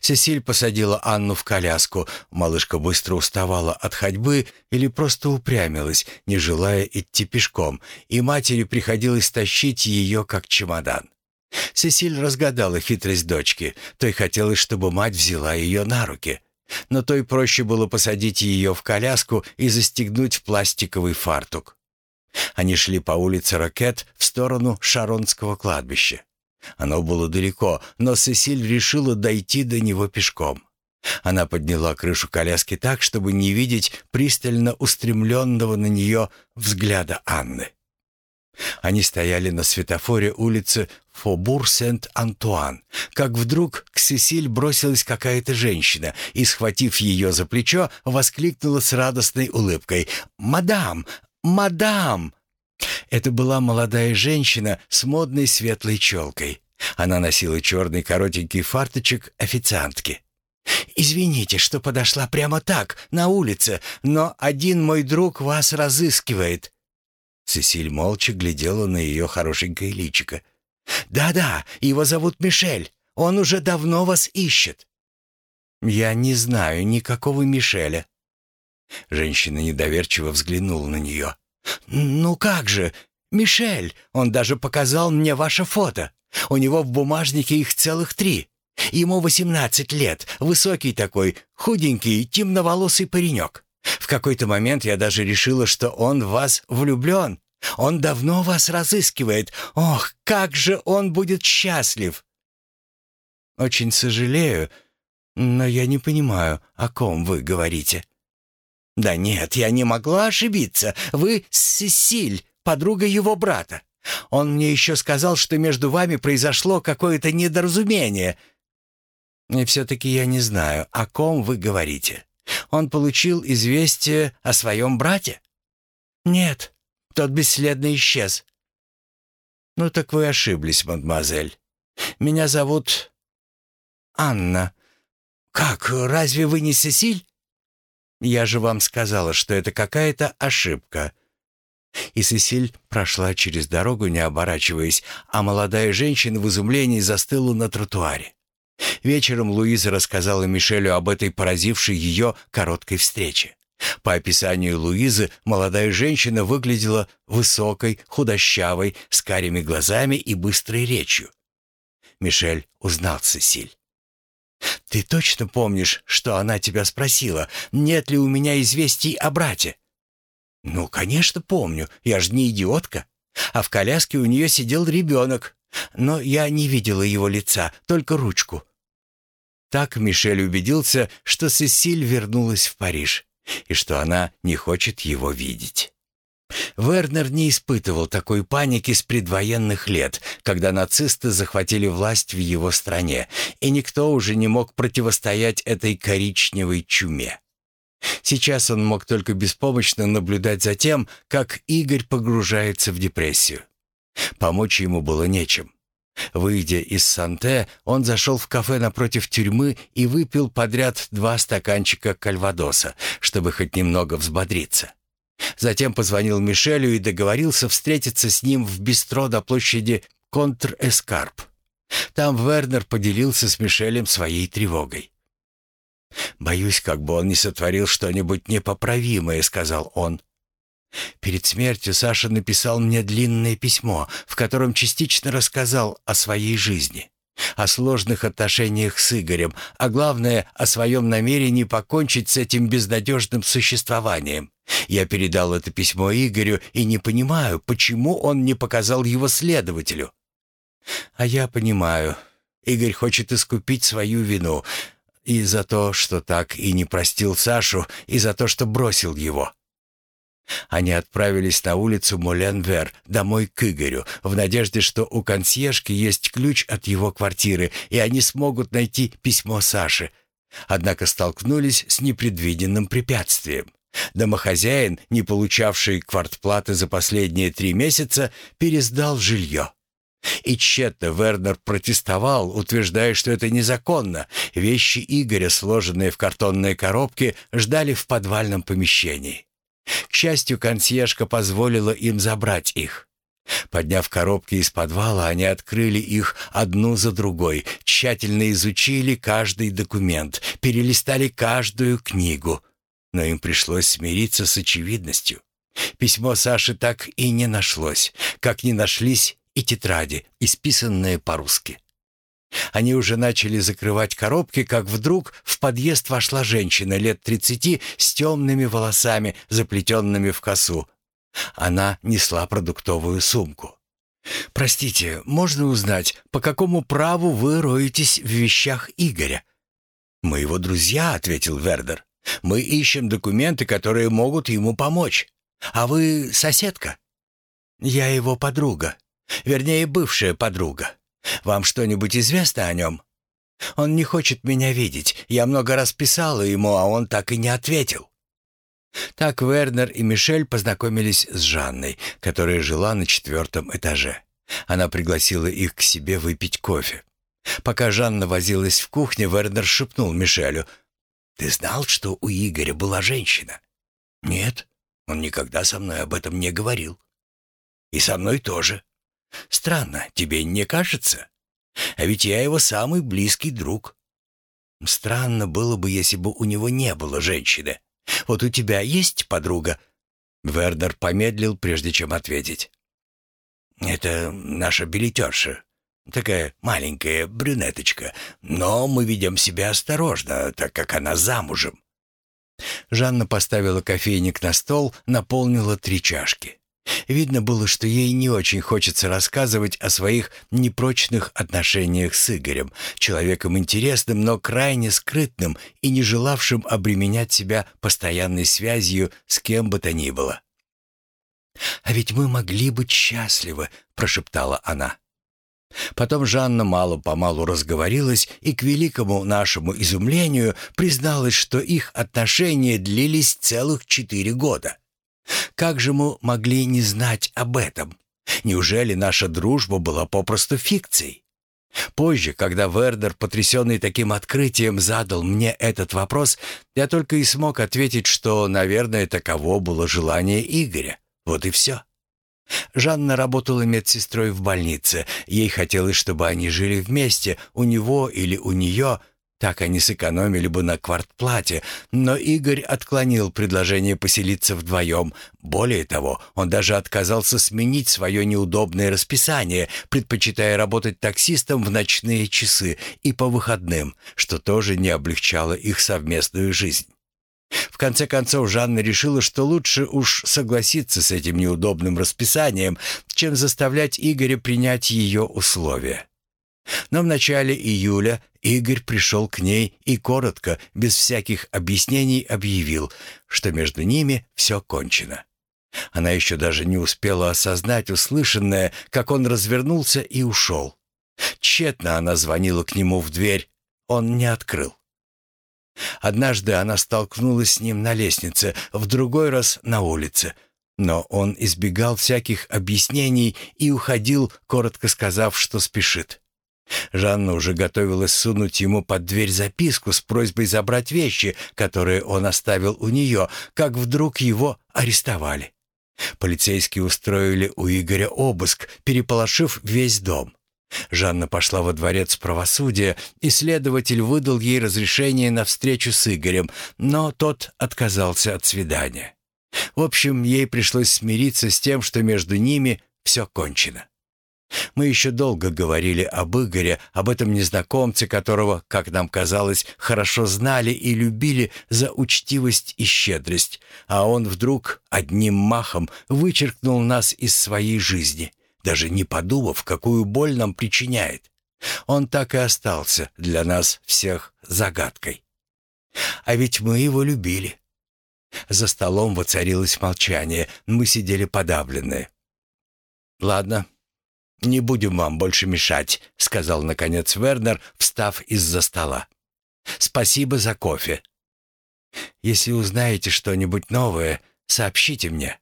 Сесиль посадила Анну в коляску. Малышка быстро уставала от ходьбы или просто упрямилась, не желая идти пешком, и матери приходилось тащить ее как чемодан. Сесиль разгадала хитрость дочки. Той хотелось, чтобы мать взяла ее на руки. Но той проще было посадить ее в коляску и застегнуть в пластиковый фартук. Они шли по улице Ракет в сторону Шаронского кладбища. Оно было далеко, но Сесиль решила дойти до него пешком. Она подняла крышу коляски так, чтобы не видеть пристально устремленного на нее взгляда Анны. Они стояли на светофоре улицы Фобур-Сент-Антуан, как вдруг к Сесиль бросилась какая-то женщина и, схватив ее за плечо, воскликнула с радостной улыбкой «Мадам! «Мадам!» Это была молодая женщина с модной светлой челкой. Она носила черный коротенький фарточек официантки. «Извините, что подошла прямо так, на улице, но один мой друг вас разыскивает». Сесиль молча глядела на ее хорошенькое личико. «Да-да, его зовут Мишель. Он уже давно вас ищет». «Я не знаю никакого Мишеля. Женщина недоверчиво взглянула на нее. «Ну как же? Мишель, он даже показал мне ваше фото. У него в бумажнике их целых три. Ему восемнадцать лет, высокий такой, худенький, темноволосый паренек. В какой-то момент я даже решила, что он в вас влюблен. Он давно вас разыскивает. Ох, как же он будет счастлив!» «Очень сожалею, но я не понимаю, о ком вы говорите». «Да нет, я не могла ошибиться. Вы Сесиль, подруга его брата. Он мне еще сказал, что между вами произошло какое-то недоразумение». «И все-таки я не знаю, о ком вы говорите. Он получил известие о своем брате?» «Нет, тот бесследно исчез». «Ну так вы ошиблись, мадемуазель. Меня зовут Анна». «Как, разве вы не Сесиль?» Я же вам сказала, что это какая-то ошибка». И Сесиль прошла через дорогу, не оборачиваясь, а молодая женщина в изумлении застыла на тротуаре. Вечером Луиза рассказала Мишелю об этой поразившей ее короткой встрече. По описанию Луизы, молодая женщина выглядела высокой, худощавой, с карими глазами и быстрой речью. Мишель узнал Сесиль. «Ты точно помнишь, что она тебя спросила, нет ли у меня известий о брате?» «Ну, конечно, помню, я же не идиотка. А в коляске у нее сидел ребенок, но я не видела его лица, только ручку». Так Мишель убедился, что Сесиль вернулась в Париж и что она не хочет его видеть. Вернер не испытывал такой паники с предвоенных лет, когда нацисты захватили власть в его стране, и никто уже не мог противостоять этой коричневой чуме. Сейчас он мог только беспомощно наблюдать за тем, как Игорь погружается в депрессию. Помочь ему было нечем. Выйдя из Санте, он зашел в кафе напротив тюрьмы и выпил подряд два стаканчика кальвадоса, чтобы хоть немного взбодриться. Затем позвонил Мишелю и договорился встретиться с ним в бистро до площади Контр-Эскарп. Там Вернер поделился с Мишелем своей тревогой. «Боюсь, как бы он не сотворил что-нибудь непоправимое», — сказал он. Перед смертью Саша написал мне длинное письмо, в котором частично рассказал о своей жизни, о сложных отношениях с Игорем, а главное, о своем намерении покончить с этим безнадежным существованием. Я передал это письмо Игорю и не понимаю, почему он не показал его следователю. А я понимаю, Игорь хочет искупить свою вину и за то, что так и не простил Сашу, и за то, что бросил его. Они отправились на улицу Моленвер, домой к Игорю, в надежде, что у консьержки есть ключ от его квартиры, и они смогут найти письмо Саши. Однако столкнулись с непредвиденным препятствием. Домохозяин, не получавший квартплаты за последние три месяца, пересдал жилье. И тщетно Вернер протестовал, утверждая, что это незаконно. Вещи Игоря, сложенные в картонные коробки, ждали в подвальном помещении. К счастью, консьержка позволила им забрать их. Подняв коробки из подвала, они открыли их одну за другой, тщательно изучили каждый документ, перелистали каждую книгу. Но им пришлось смириться с очевидностью. Письмо Саши так и не нашлось, как не нашлись и тетради, исписанные по-русски. Они уже начали закрывать коробки, как вдруг в подъезд вошла женщина лет тридцати с темными волосами, заплетенными в косу. Она несла продуктовую сумку. «Простите, можно узнать, по какому праву вы роетесь в вещах Игоря?» «Мы его друзья», — ответил Вердер. «Мы ищем документы, которые могут ему помочь. А вы соседка?» «Я его подруга. Вернее, бывшая подруга. Вам что-нибудь известно о нем? Он не хочет меня видеть. Я много раз писала ему, а он так и не ответил». Так Вернер и Мишель познакомились с Жанной, которая жила на четвертом этаже. Она пригласила их к себе выпить кофе. Пока Жанна возилась в кухне, Вернер шепнул Мишелю. «Ты знал, что у Игоря была женщина?» «Нет, он никогда со мной об этом не говорил». «И со мной тоже. Странно, тебе не кажется? А ведь я его самый близкий друг. Странно было бы, если бы у него не было женщины. Вот у тебя есть подруга?» Вердер помедлил, прежде чем ответить. «Это наша билетерша. Такая маленькая брюнеточка. Но мы ведем себя осторожно, так как она замужем». Жанна поставила кофейник на стол, наполнила три чашки. Видно было, что ей не очень хочется рассказывать о своих непрочных отношениях с Игорем, человеком интересным, но крайне скрытным и не желавшим обременять себя постоянной связью с кем бы то ни было. «А ведь мы могли быть счастливы», — прошептала она. Потом Жанна мало-помалу разговорилась и, к великому нашему изумлению, призналась, что их отношения длились целых четыре года. Как же мы могли не знать об этом? Неужели наша дружба была попросту фикцией? Позже, когда Вердер, потрясенный таким открытием, задал мне этот вопрос, я только и смог ответить, что, наверное, таково было желание Игоря. Вот и все. Жанна работала медсестрой в больнице. Ей хотелось, чтобы они жили вместе, у него или у нее, так они сэкономили бы на квартплате, но Игорь отклонил предложение поселиться вдвоем. Более того, он даже отказался сменить свое неудобное расписание, предпочитая работать таксистом в ночные часы и по выходным, что тоже не облегчало их совместную жизнь. В конце концов, Жанна решила, что лучше уж согласиться с этим неудобным расписанием, чем заставлять Игоря принять ее условия. Но в начале июля Игорь пришел к ней и коротко, без всяких объяснений, объявил, что между ними все кончено. Она еще даже не успела осознать услышанное, как он развернулся и ушел. Тщетно она звонила к нему в дверь, он не открыл. Однажды она столкнулась с ним на лестнице, в другой раз на улице. Но он избегал всяких объяснений и уходил, коротко сказав, что спешит. Жанна уже готовилась сунуть ему под дверь записку с просьбой забрать вещи, которые он оставил у нее, как вдруг его арестовали. Полицейские устроили у Игоря обыск, переполошив весь дом. Жанна пошла во дворец правосудия, и следователь выдал ей разрешение на встречу с Игорем, но тот отказался от свидания. В общем, ей пришлось смириться с тем, что между ними все кончено. Мы еще долго говорили об Игоре, об этом незнакомце, которого, как нам казалось, хорошо знали и любили за учтивость и щедрость, а он вдруг одним махом вычеркнул нас из своей жизни, даже не подумав, какую боль нам причиняет. Он так и остался для нас всех загадкой. А ведь мы его любили. За столом воцарилось молчание, мы сидели подавленные. «Ладно, «Не будем вам больше мешать», — сказал, наконец, Вернер, встав из-за стола. «Спасибо за кофе. Если узнаете что-нибудь новое, сообщите мне».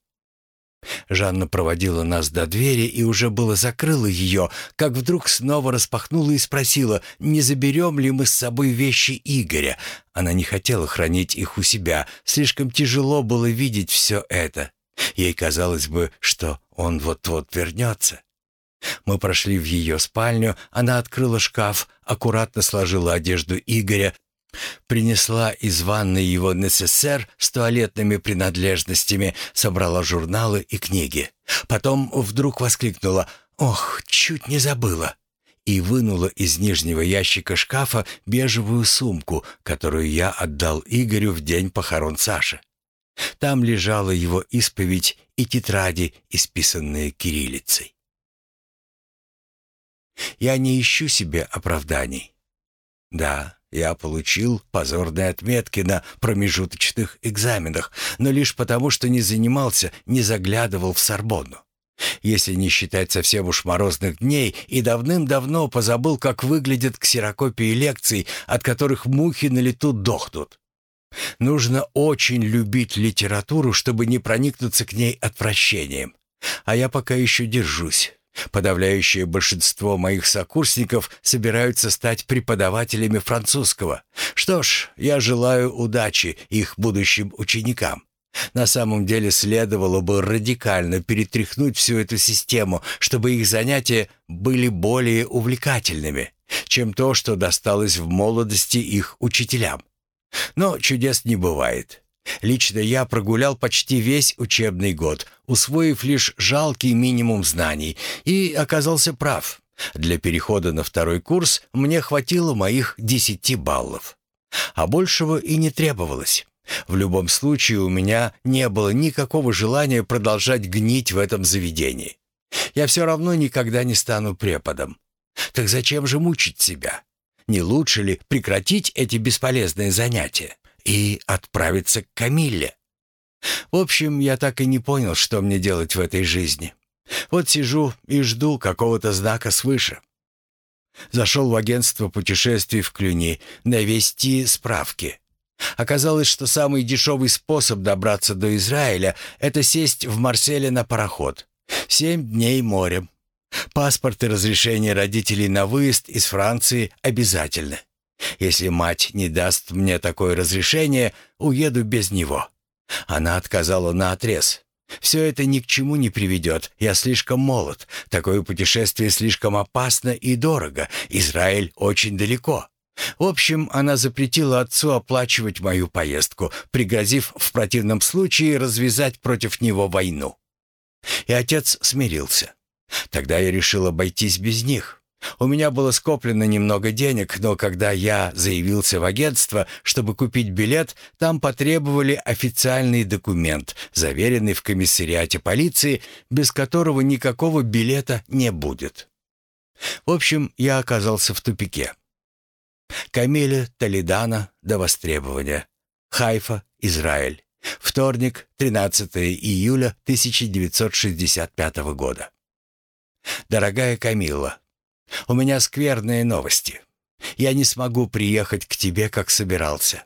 Жанна проводила нас до двери и уже было закрыла ее, как вдруг снова распахнула и спросила, не заберем ли мы с собой вещи Игоря. Она не хотела хранить их у себя, слишком тяжело было видеть все это. Ей казалось бы, что он вот-вот вернется. Мы прошли в ее спальню, она открыла шкаф, аккуратно сложила одежду Игоря, принесла из ванной его НССР с туалетными принадлежностями, собрала журналы и книги. Потом вдруг воскликнула «Ох, чуть не забыла!» и вынула из нижнего ящика шкафа бежевую сумку, которую я отдал Игорю в день похорон Саши. Там лежала его исповедь и тетради, исписанные кириллицей. Я не ищу себе оправданий. Да, я получил позорные отметки на промежуточных экзаменах, но лишь потому, что не занимался, не заглядывал в Сорбонну. Если не считать совсем уж морозных дней, и давным-давно позабыл, как выглядят ксерокопии лекций, от которых мухи на лету дохнут. Нужно очень любить литературу, чтобы не проникнуться к ней отвращением. А я пока еще держусь. Подавляющее большинство моих сокурсников собираются стать преподавателями французского. Что ж, я желаю удачи их будущим ученикам. На самом деле следовало бы радикально перетряхнуть всю эту систему, чтобы их занятия были более увлекательными, чем то, что досталось в молодости их учителям. Но чудес не бывает. Лично я прогулял почти весь учебный год, усвоив лишь жалкий минимум знаний, и оказался прав. Для перехода на второй курс мне хватило моих десяти баллов. А большего и не требовалось. В любом случае у меня не было никакого желания продолжать гнить в этом заведении. Я все равно никогда не стану преподом. Так зачем же мучить себя? Не лучше ли прекратить эти бесполезные занятия? И отправиться к Камилле. В общем, я так и не понял, что мне делать в этой жизни. Вот сижу и жду какого-то знака свыше. Зашел в агентство путешествий в Клюни навести справки. Оказалось, что самый дешевый способ добраться до Израиля — это сесть в Марселе на пароход. Семь дней морем. Паспорт и разрешение родителей на выезд из Франции обязательны. Если мать не даст мне такое разрешение, уеду без него. Она отказала на отрез. Все это ни к чему не приведет. Я слишком молод. Такое путешествие слишком опасно и дорого. Израиль очень далеко. В общем, она запретила отцу оплачивать мою поездку, пригрозив в противном случае развязать против него войну. И отец смирился. Тогда я решил обойтись без них. У меня было скоплено немного денег, но когда я заявился в агентство, чтобы купить билет, там потребовали официальный документ, заверенный в комиссариате полиции, без которого никакого билета не будет. В общем, я оказался в тупике. Камиля, Толедана до востребования. Хайфа, Израиль. Вторник, 13 июля 1965 года. Дорогая Камилла, у меня скверные новости. Я не смогу приехать к тебе, как собирался.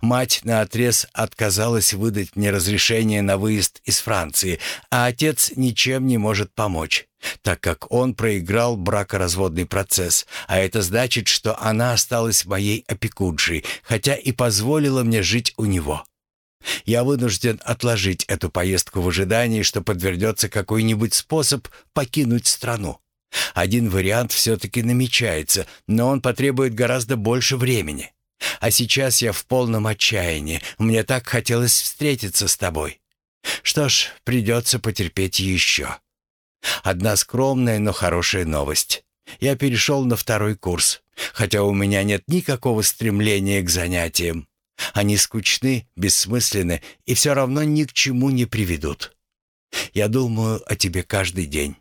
Мать наотрез отказалась выдать мне разрешение на выезд из Франции, а отец ничем не может помочь, так как он проиграл бракоразводный процесс, а это значит, что она осталась моей опекуншей, хотя и позволила мне жить у него. Я вынужден отложить эту поездку в ожидании, что подвернется какой-нибудь способ покинуть страну. Один вариант все-таки намечается, но он потребует гораздо больше времени. А сейчас я в полном отчаянии. Мне так хотелось встретиться с тобой. Что ж, придется потерпеть еще. Одна скромная, но хорошая новость. Я перешел на второй курс, хотя у меня нет никакого стремления к занятиям. Они скучны, бессмысленны и все равно ни к чему не приведут. Я думаю о тебе каждый день.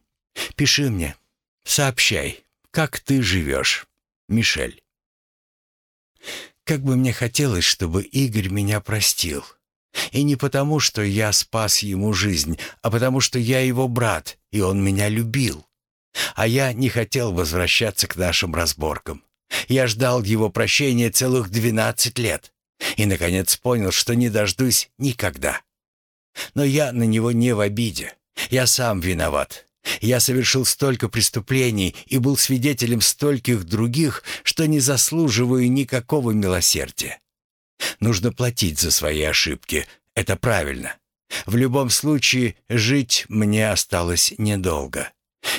Пиши мне, сообщай, как ты живешь. Мишель. Как бы мне хотелось, чтобы Игорь меня простил. И не потому, что я спас ему жизнь, а потому, что я его брат, и он меня любил. А я не хотел возвращаться к нашим разборкам. Я ждал его прощения целых двенадцать лет. И, наконец, понял, что не дождусь никогда. Но я на него не в обиде. Я сам виноват. Я совершил столько преступлений и был свидетелем стольких других, что не заслуживаю никакого милосердия. Нужно платить за свои ошибки, это правильно. В любом случае, жить мне осталось недолго.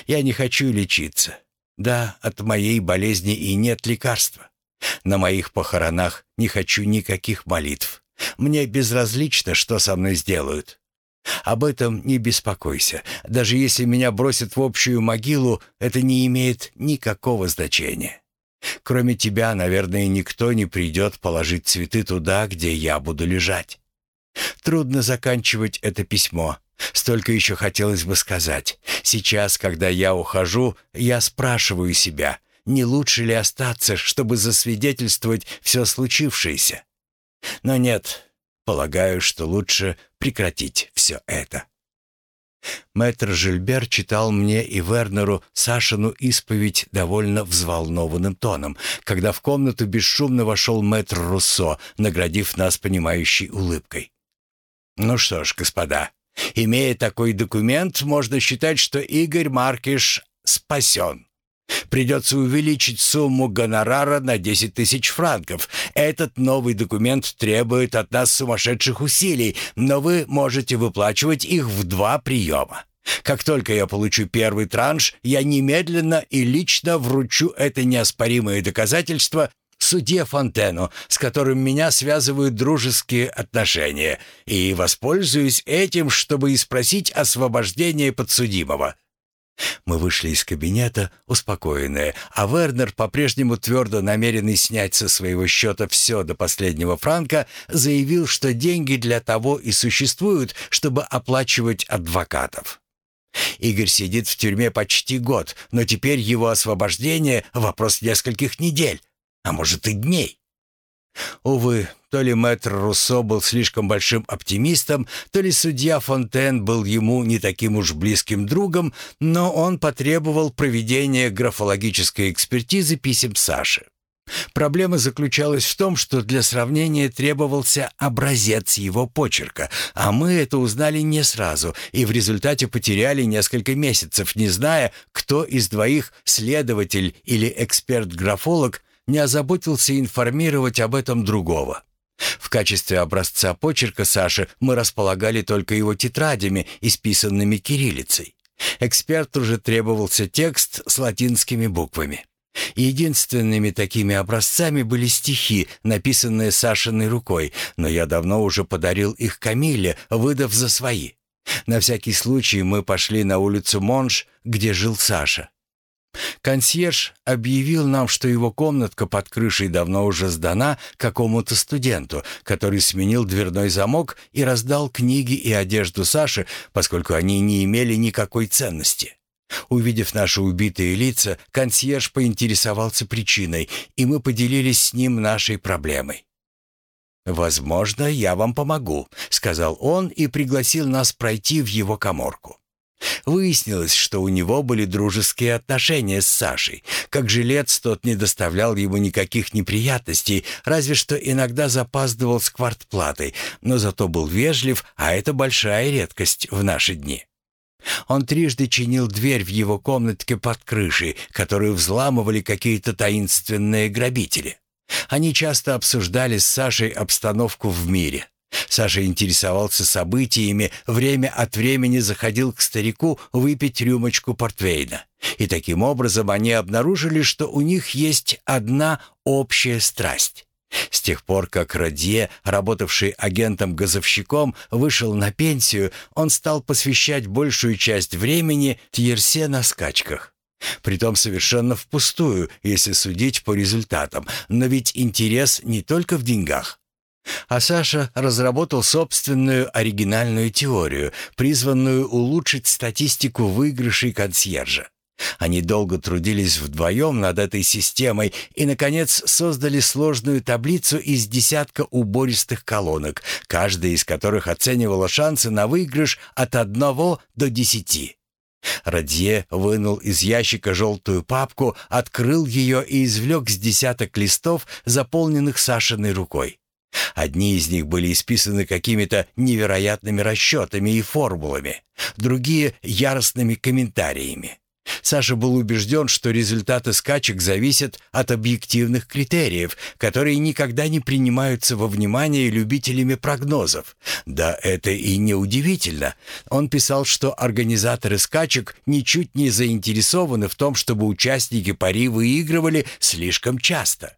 Я не хочу лечиться. Да, от моей болезни и нет лекарства. На моих похоронах не хочу никаких молитв. Мне безразлично, что со мной сделают. Об этом не беспокойся. Даже если меня бросят в общую могилу, это не имеет никакого значения. Кроме тебя, наверное, никто не придет положить цветы туда, где я буду лежать. Трудно заканчивать это письмо. Столько еще хотелось бы сказать. Сейчас, когда я ухожу, я спрашиваю себя, не лучше ли остаться, чтобы засвидетельствовать все случившееся. Но нет, Полагаю, что лучше прекратить все это. Мэтр Жильбер читал мне и Вернеру Сашину исповедь довольно взволнованным тоном, когда в комнату бесшумно вошел мэтр Руссо, наградив нас понимающей улыбкой. «Ну что ж, господа, имея такой документ, можно считать, что Игорь Маркиш спасен. Придется увеличить сумму гонорара на 10 тысяч франков. Этот новый документ требует от нас сумасшедших усилий, но вы можете выплачивать их в два приема. Как только я получу первый транш, я немедленно и лично вручу это неоспоримое доказательство судье Фонтену, с которым меня связывают дружеские отношения, и воспользуюсь этим, чтобы испросить освобождение подсудимого. Мы вышли из кабинета, успокоенные, а Вернер, по-прежнему твердо намеренный снять со своего счета все до последнего франка, заявил, что деньги для того и существуют, чтобы оплачивать адвокатов. Игорь сидит в тюрьме почти год, но теперь его освобождение — вопрос нескольких недель, а может и дней. Увы, то ли мэтр Руссо был слишком большим оптимистом, то ли судья Фонтен был ему не таким уж близким другом, но он потребовал проведения графологической экспертизы писем Саши. Проблема заключалась в том, что для сравнения требовался образец его почерка, а мы это узнали не сразу и в результате потеряли несколько месяцев, не зная, кто из двоих, следователь или эксперт-графолог, не озаботился информировать об этом другого. В качестве образца почерка Саши мы располагали только его тетрадями, исписанными кириллицей. Эксперту же требовался текст с латинскими буквами. Единственными такими образцами были стихи, написанные Сашиной рукой, но я давно уже подарил их Камиле, выдав за свои. На всякий случай мы пошли на улицу Монш, где жил Саша. Консьерж объявил нам, что его комнатка под крышей давно уже сдана какому-то студенту, который сменил дверной замок и раздал книги и одежду Саши, поскольку они не имели никакой ценности. Увидев наши убитые лица, консьерж поинтересовался причиной, и мы поделились с ним нашей проблемой. «Возможно, я вам помогу», — сказал он и пригласил нас пройти в его коморку. Выяснилось, что у него были дружеские отношения с Сашей. Как жилец, тот не доставлял ему никаких неприятностей, разве что иногда запаздывал с квартплатой, но зато был вежлив, а это большая редкость в наши дни. Он трижды чинил дверь в его комнатке под крышей, которую взламывали какие-то таинственные грабители. Они часто обсуждали с Сашей обстановку в мире. Саша интересовался событиями, время от времени заходил к старику выпить рюмочку портвейна. И таким образом они обнаружили, что у них есть одна общая страсть. С тех пор, как Радье, работавший агентом-газовщиком, вышел на пенсию, он стал посвящать большую часть времени Тьерсе на скачках. Притом совершенно впустую, если судить по результатам, но ведь интерес не только в деньгах. А Саша разработал собственную оригинальную теорию, призванную улучшить статистику выигрышей консьержа. Они долго трудились вдвоем над этой системой и, наконец, создали сложную таблицу из десятка убористых колонок, каждая из которых оценивала шансы на выигрыш от одного до десяти. Радье вынул из ящика желтую папку, открыл ее и извлек с десяток листов, заполненных Сашиной рукой. Одни из них были исписаны какими-то невероятными расчетами и формулами, другие — яростными комментариями. Саша был убежден, что результаты скачек зависят от объективных критериев, которые никогда не принимаются во внимание любителями прогнозов. Да это и не удивительно. Он писал, что организаторы скачек ничуть не заинтересованы в том, чтобы участники пари выигрывали слишком часто.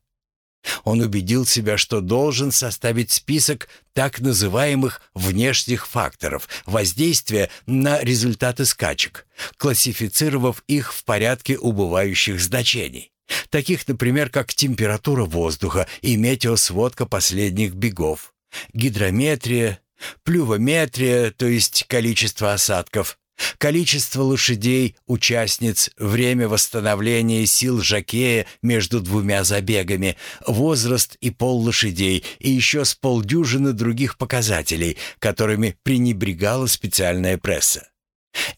Он убедил себя, что должен составить список так называемых внешних факторов воздействия на результаты скачек, классифицировав их в порядке убывающих значений. Таких, например, как температура воздуха и метеосводка последних бегов, гидрометрия, плювометрия, то есть количество осадков, Количество лошадей, участниц, время восстановления сил жакея между двумя забегами, возраст и пол лошадей и еще с полдюжины других показателей, которыми пренебрегала специальная пресса.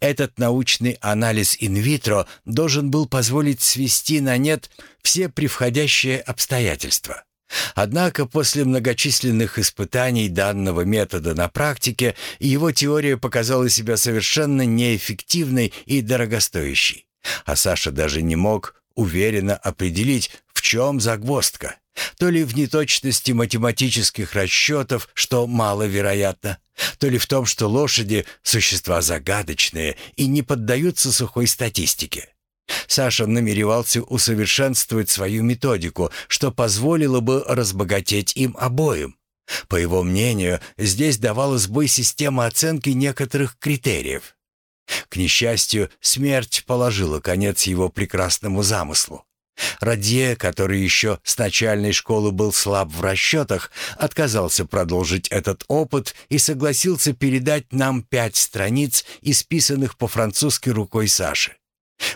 Этот научный анализ инвитро должен был позволить свести на нет все превходящие обстоятельства. Однако после многочисленных испытаний данного метода на практике его теория показала себя совершенно неэффективной и дорогостоящей. А Саша даже не мог уверенно определить, в чем загвоздка. То ли в неточности математических расчетов, что маловероятно, то ли в том, что лошади – существа загадочные и не поддаются сухой статистике. Саша намеревался усовершенствовать свою методику, что позволило бы разбогатеть им обоим. По его мнению, здесь давала сбой система оценки некоторых критериев. К несчастью, смерть положила конец его прекрасному замыслу. Радье, который еще с начальной школы был слаб в расчетах, отказался продолжить этот опыт и согласился передать нам пять страниц, исписанных по-французски рукой Саши.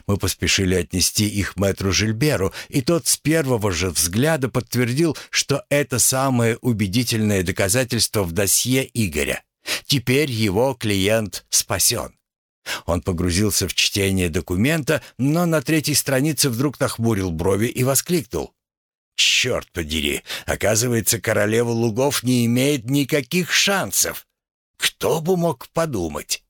Мы поспешили отнести их мэтру Жильберу, и тот с первого же взгляда подтвердил, что это самое убедительное доказательство в досье Игоря. Теперь его клиент спасен. Он погрузился в чтение документа, но на третьей странице вдруг нахмурил брови и воскликнул. «Черт подери! Оказывается, королева лугов не имеет никаких шансов! Кто бы мог подумать?»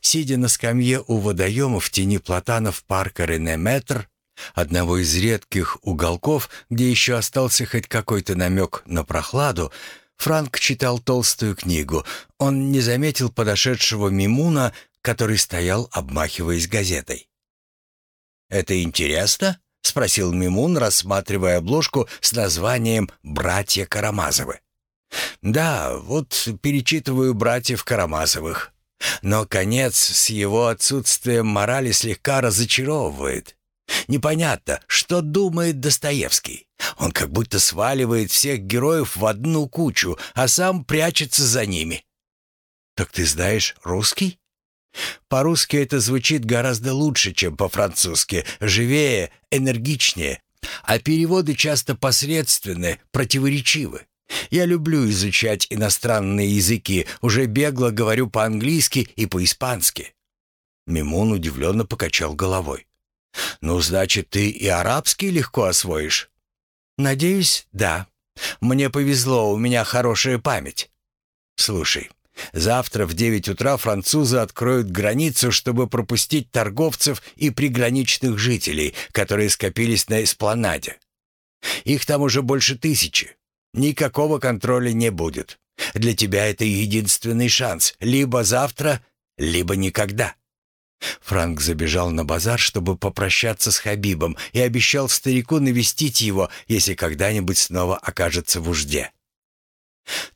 Сидя на скамье у водоема в тени платанов парка Рене-Метр, одного из редких уголков, где еще остался хоть какой-то намек на прохладу, Франк читал толстую книгу. Он не заметил подошедшего Мимуна, который стоял, обмахиваясь газетой. «Это интересно?» — спросил Мимун, рассматривая обложку с названием «Братья Карамазовы». «Да, вот перечитываю братьев Карамазовых. Но конец с его отсутствием морали слегка разочаровывает. Непонятно, что думает Достоевский. Он как будто сваливает всех героев в одну кучу, а сам прячется за ними. «Так ты знаешь русский?» По-русски это звучит гораздо лучше, чем по-французски, живее, энергичнее, а переводы часто посредственны, противоречивы. Я люблю изучать иностранные языки, уже бегло говорю по-английски и по-испански. Мимун удивленно покачал головой. «Ну, значит, ты и арабский легко освоишь?» «Надеюсь, да. Мне повезло, у меня хорошая память». «Слушай, завтра в девять утра французы откроют границу, чтобы пропустить торговцев и приграничных жителей, которые скопились на эспланаде. Их там уже больше тысячи. Никакого контроля не будет. Для тебя это единственный шанс. Либо завтра, либо никогда». Франк забежал на базар, чтобы попрощаться с Хабибом, и обещал старику навестить его, если когда-нибудь снова окажется в ужде.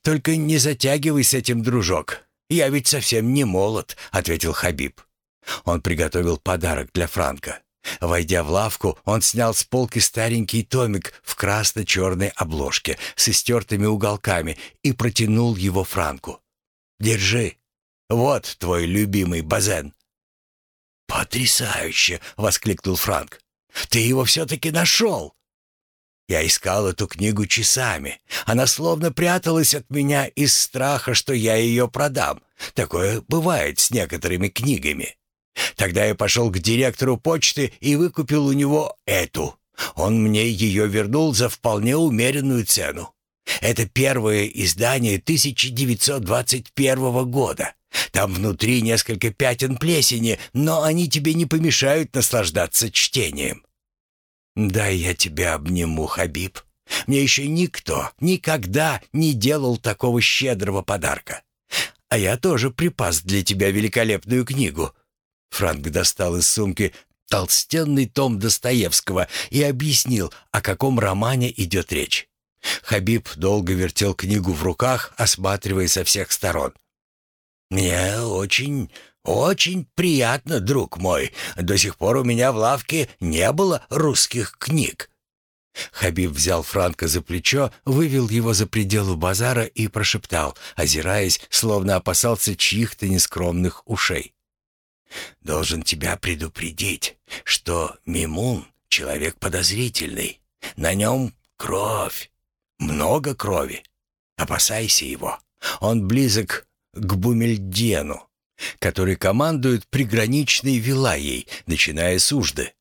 «Только не затягивай с этим, дружок. Я ведь совсем не молод», — ответил Хабиб. Он приготовил подарок для Франка. Войдя в лавку, он снял с полки старенький томик в красно-черной обложке с истертыми уголками и протянул его Франку. «Держи. Вот твой любимый Базен». «Потрясающе!» — воскликнул Франк. «Ты его все-таки нашел!» Я искал эту книгу часами. Она словно пряталась от меня из страха, что я ее продам. Такое бывает с некоторыми книгами. Тогда я пошел к директору почты и выкупил у него эту. Он мне ее вернул за вполне умеренную цену. Это первое издание 1921 года. Там внутри несколько пятен плесени, но они тебе не помешают наслаждаться чтением. «Дай я тебя обниму, Хабиб. Мне еще никто никогда не делал такого щедрого подарка. А я тоже припас для тебя великолепную книгу». Франк достал из сумки толстенный том Достоевского и объяснил, о каком романе идет речь. Хабиб долго вертел книгу в руках, осматривая со всех сторон. «Мне очень, очень приятно, друг мой. До сих пор у меня в лавке не было русских книг». Хабиб взял Франка за плечо, вывел его за пределы базара и прошептал, озираясь, словно опасался чьих-то нескромных ушей. «Должен тебя предупредить, что Мимун — человек подозрительный. На нем кровь, много крови. Опасайся его. Он близок к Бумельдену, который командует приграничной Вилайей, начиная с Ужды.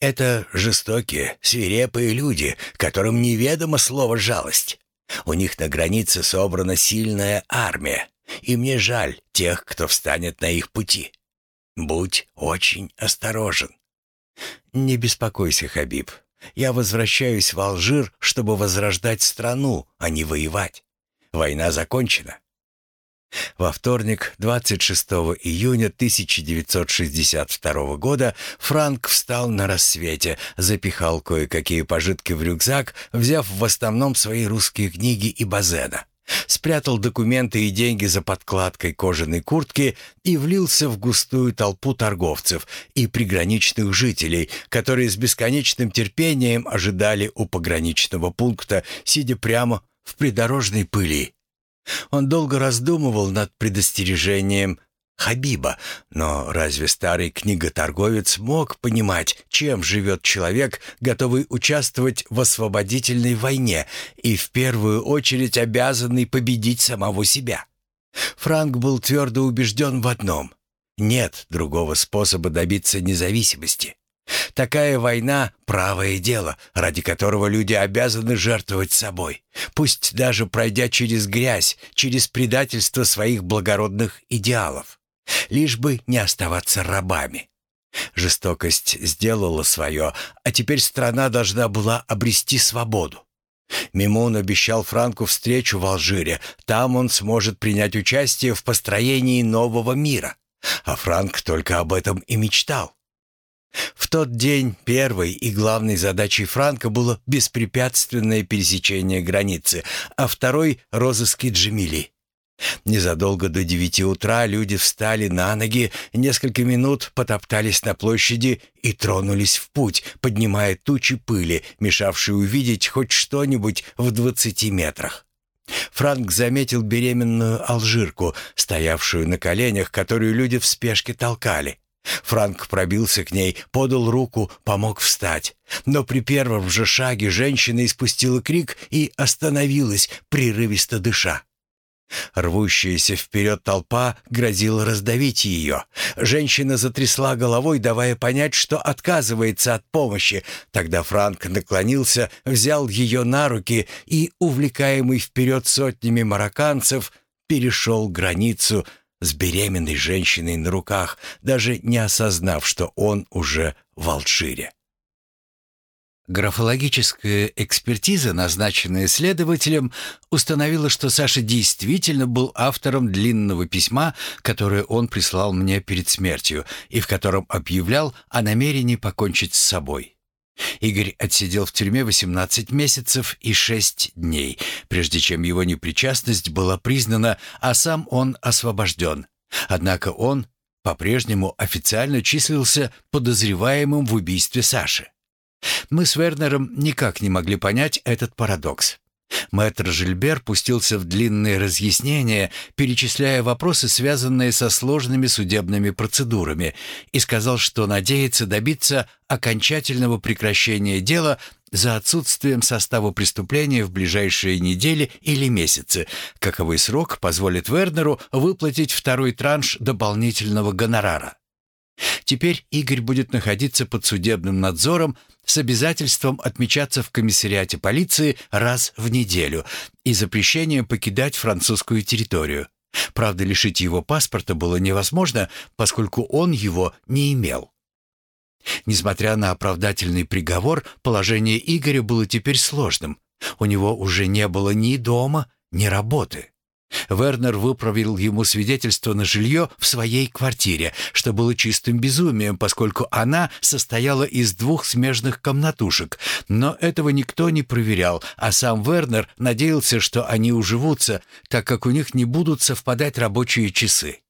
Это жестокие, свирепые люди, которым неведомо слово «жалость». У них на границе собрана сильная армия, и мне жаль тех, кто встанет на их пути. Будь очень осторожен. Не беспокойся, Хабиб. Я возвращаюсь в Алжир, чтобы возрождать страну, а не воевать. Война закончена. Во вторник, 26 июня 1962 года, Франк встал на рассвете, запихал кое-какие пожитки в рюкзак, взяв в основном свои русские книги и базена. Спрятал документы и деньги за подкладкой кожаной куртки и влился в густую толпу торговцев и приграничных жителей, которые с бесконечным терпением ожидали у пограничного пункта, сидя прямо в придорожной пыли. Он долго раздумывал над предостережением Хабиба, но разве старый книготорговец мог понимать, чем живет человек, готовый участвовать в освободительной войне и в первую очередь обязанный победить самого себя? Франк был твердо убежден в одном — нет другого способа добиться независимости. Такая война — правое дело, ради которого люди обязаны жертвовать собой, пусть даже пройдя через грязь, через предательство своих благородных идеалов, лишь бы не оставаться рабами. Жестокость сделала свое, а теперь страна должна была обрести свободу. Мимун обещал Франку встречу в Алжире. Там он сможет принять участие в построении нового мира. А Франк только об этом и мечтал. В тот день первой и главной задачей Франка было беспрепятственное пересечение границы, а второй — розыски Джемили. Незадолго до девяти утра люди встали на ноги, несколько минут потоптались на площади и тронулись в путь, поднимая тучи пыли, мешавшие увидеть хоть что-нибудь в двадцати метрах. Франк заметил беременную алжирку, стоявшую на коленях, которую люди в спешке толкали. Франк пробился к ней, подал руку, помог встать. Но при первом же шаге женщина испустила крик и остановилась, прерывисто дыша. Рвущаяся вперед толпа грозила раздавить ее. Женщина затрясла головой, давая понять, что отказывается от помощи. Тогда Франк наклонился, взял ее на руки и, увлекаемый вперед сотнями марокканцев, перешел границу с беременной женщиной на руках, даже не осознав, что он уже в Алжире. Графологическая экспертиза, назначенная следователем, установила, что Саша действительно был автором длинного письма, которое он прислал мне перед смертью, и в котором объявлял о намерении покончить с собой. Игорь отсидел в тюрьме 18 месяцев и 6 дней, прежде чем его непричастность была признана, а сам он освобожден. Однако он по-прежнему официально числился подозреваемым в убийстве Саши. Мы с Вернером никак не могли понять этот парадокс. Мэтр Жильбер пустился в длинные разъяснения, перечисляя вопросы, связанные со сложными судебными процедурами, и сказал, что надеется добиться окончательного прекращения дела за отсутствием состава преступления в ближайшие недели или месяцы. Каковой срок позволит Вернеру выплатить второй транш дополнительного гонорара. Теперь Игорь будет находиться под судебным надзором с обязательством отмечаться в комиссариате полиции раз в неделю и запрещением покидать французскую территорию. Правда, лишить его паспорта было невозможно, поскольку он его не имел. Несмотря на оправдательный приговор, положение Игоря было теперь сложным. У него уже не было ни дома, ни работы. Вернер выправил ему свидетельство на жилье в своей квартире, что было чистым безумием, поскольку она состояла из двух смежных комнатушек. Но этого никто не проверял, а сам Вернер надеялся, что они уживутся, так как у них не будут совпадать рабочие часы.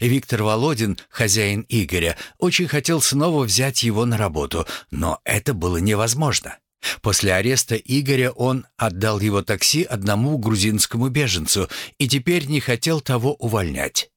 Виктор Володин, хозяин Игоря, очень хотел снова взять его на работу, но это было невозможно. После ареста Игоря он отдал его такси одному грузинскому беженцу и теперь не хотел того увольнять.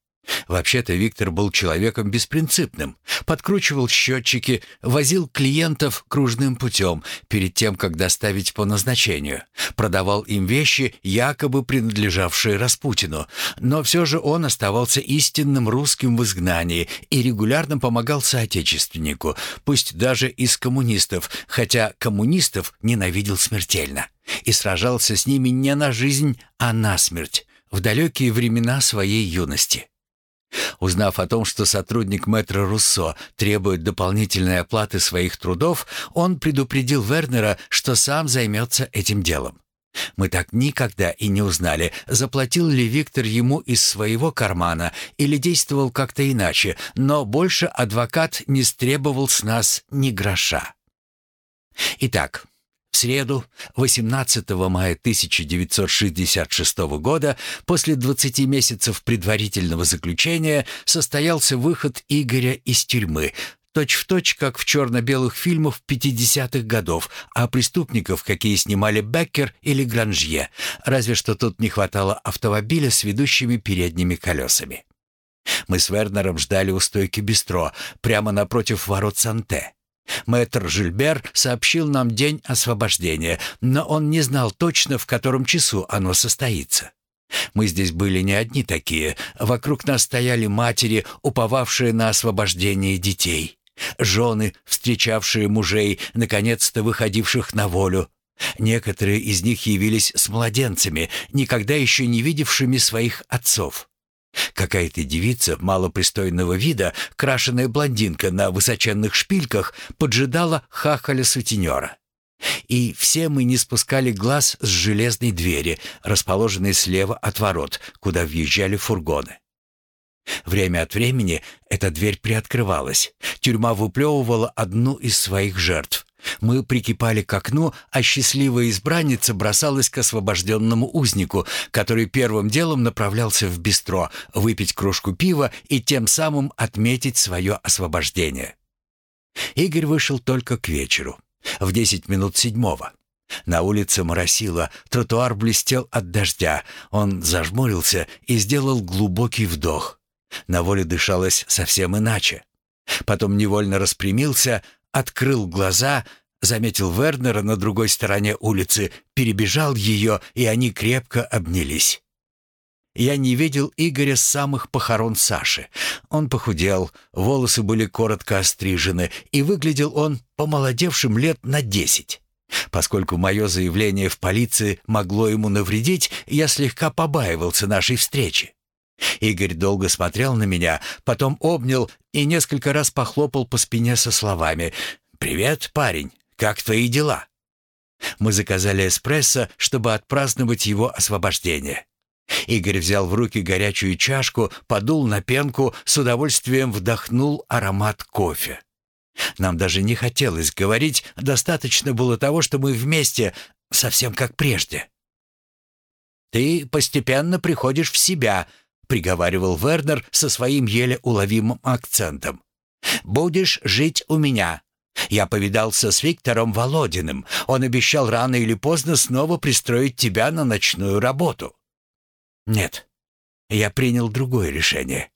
Вообще-то Виктор был человеком беспринципным, подкручивал счетчики, возил клиентов кружным путем перед тем, как доставить по назначению, продавал им вещи, якобы принадлежавшие Распутину, но все же он оставался истинным русским в изгнании и регулярно помогал соотечественнику, пусть даже из коммунистов, хотя коммунистов ненавидел смертельно. И сражался с ними не на жизнь, а на смерть в далекие времена своей юности. Узнав о том, что сотрудник мэтра Руссо требует дополнительной оплаты своих трудов, он предупредил Вернера, что сам займется этим делом. Мы так никогда и не узнали, заплатил ли Виктор ему из своего кармана или действовал как-то иначе, но больше адвокат не стребовал с нас ни гроша. Итак, в среду, 18 мая 1966 года, после 20 месяцев предварительного заключения, состоялся выход Игоря из тюрьмы, точь-в-точь, точь, как в черно-белых фильмах 50-х годов, а преступников, какие снимали Беккер или Гранжье, разве что тут не хватало автомобиля с ведущими передними колесами. Мы с Вернером ждали у стойки бистро, прямо напротив ворот Санте. Мэтр Жильбер сообщил нам день освобождения, но он не знал точно, в котором часу оно состоится. Мы здесь были не одни такие. Вокруг нас стояли матери, уповавшие на освобождение детей. Жены, встречавшие мужей, наконец-то выходивших на волю. Некоторые из них явились с младенцами, никогда еще не видевшими своих отцов. Какая-то девица малопристойного вида, крашеная блондинка на высоченных шпильках, поджидала хахаля-сутенера. И все мы не спускали глаз с железной двери, расположенной слева от ворот, куда въезжали фургоны. Время от времени эта дверь приоткрывалась. Тюрьма выплевывала одну из своих жертв. Мы прикипали к окну, а счастливая избранница бросалась к освобожденному узнику, который первым делом направлялся в бистро, выпить кружку пива и тем самым отметить свое освобождение. Игорь вышел только к вечеру, в десять минут седьмого. На улице моросило, тротуар блестел от дождя. Он зажмурился и сделал глубокий вдох. На воле дышалось совсем иначе. Потом невольно распрямился, открыл глаза, заметил Вернера на другой стороне улицы, перебежал ее, и они крепко обнялись. я не видел Игоря с самых похорон Саши. Он похудел, волосы были коротко острижены, и выглядел он помолодевшим лет на десять. Поскольку мое заявление в полиции могло ему навредить, я слегка побаивался нашей встречи. Игорь долго смотрел на меня, потом обнял и несколько раз похлопал по спине со словами «Привет, парень, как твои дела?» Мы заказали эспрессо, чтобы отпраздновать его освобождение. Игорь взял в руки горячую чашку, подул на пенку, с удовольствием вдохнул аромат кофе. Нам даже не хотелось говорить, достаточно было того, что мы вместе, совсем как прежде. «Ты постепенно приходишь в себя», — приговаривал Вернер со своим еле уловимым акцентом. «Будешь жить у меня. Я повидался с Виктором Володиным. Он обещал рано или поздно снова пристроить тебя на ночную работу». «Нет, я принял другое решение.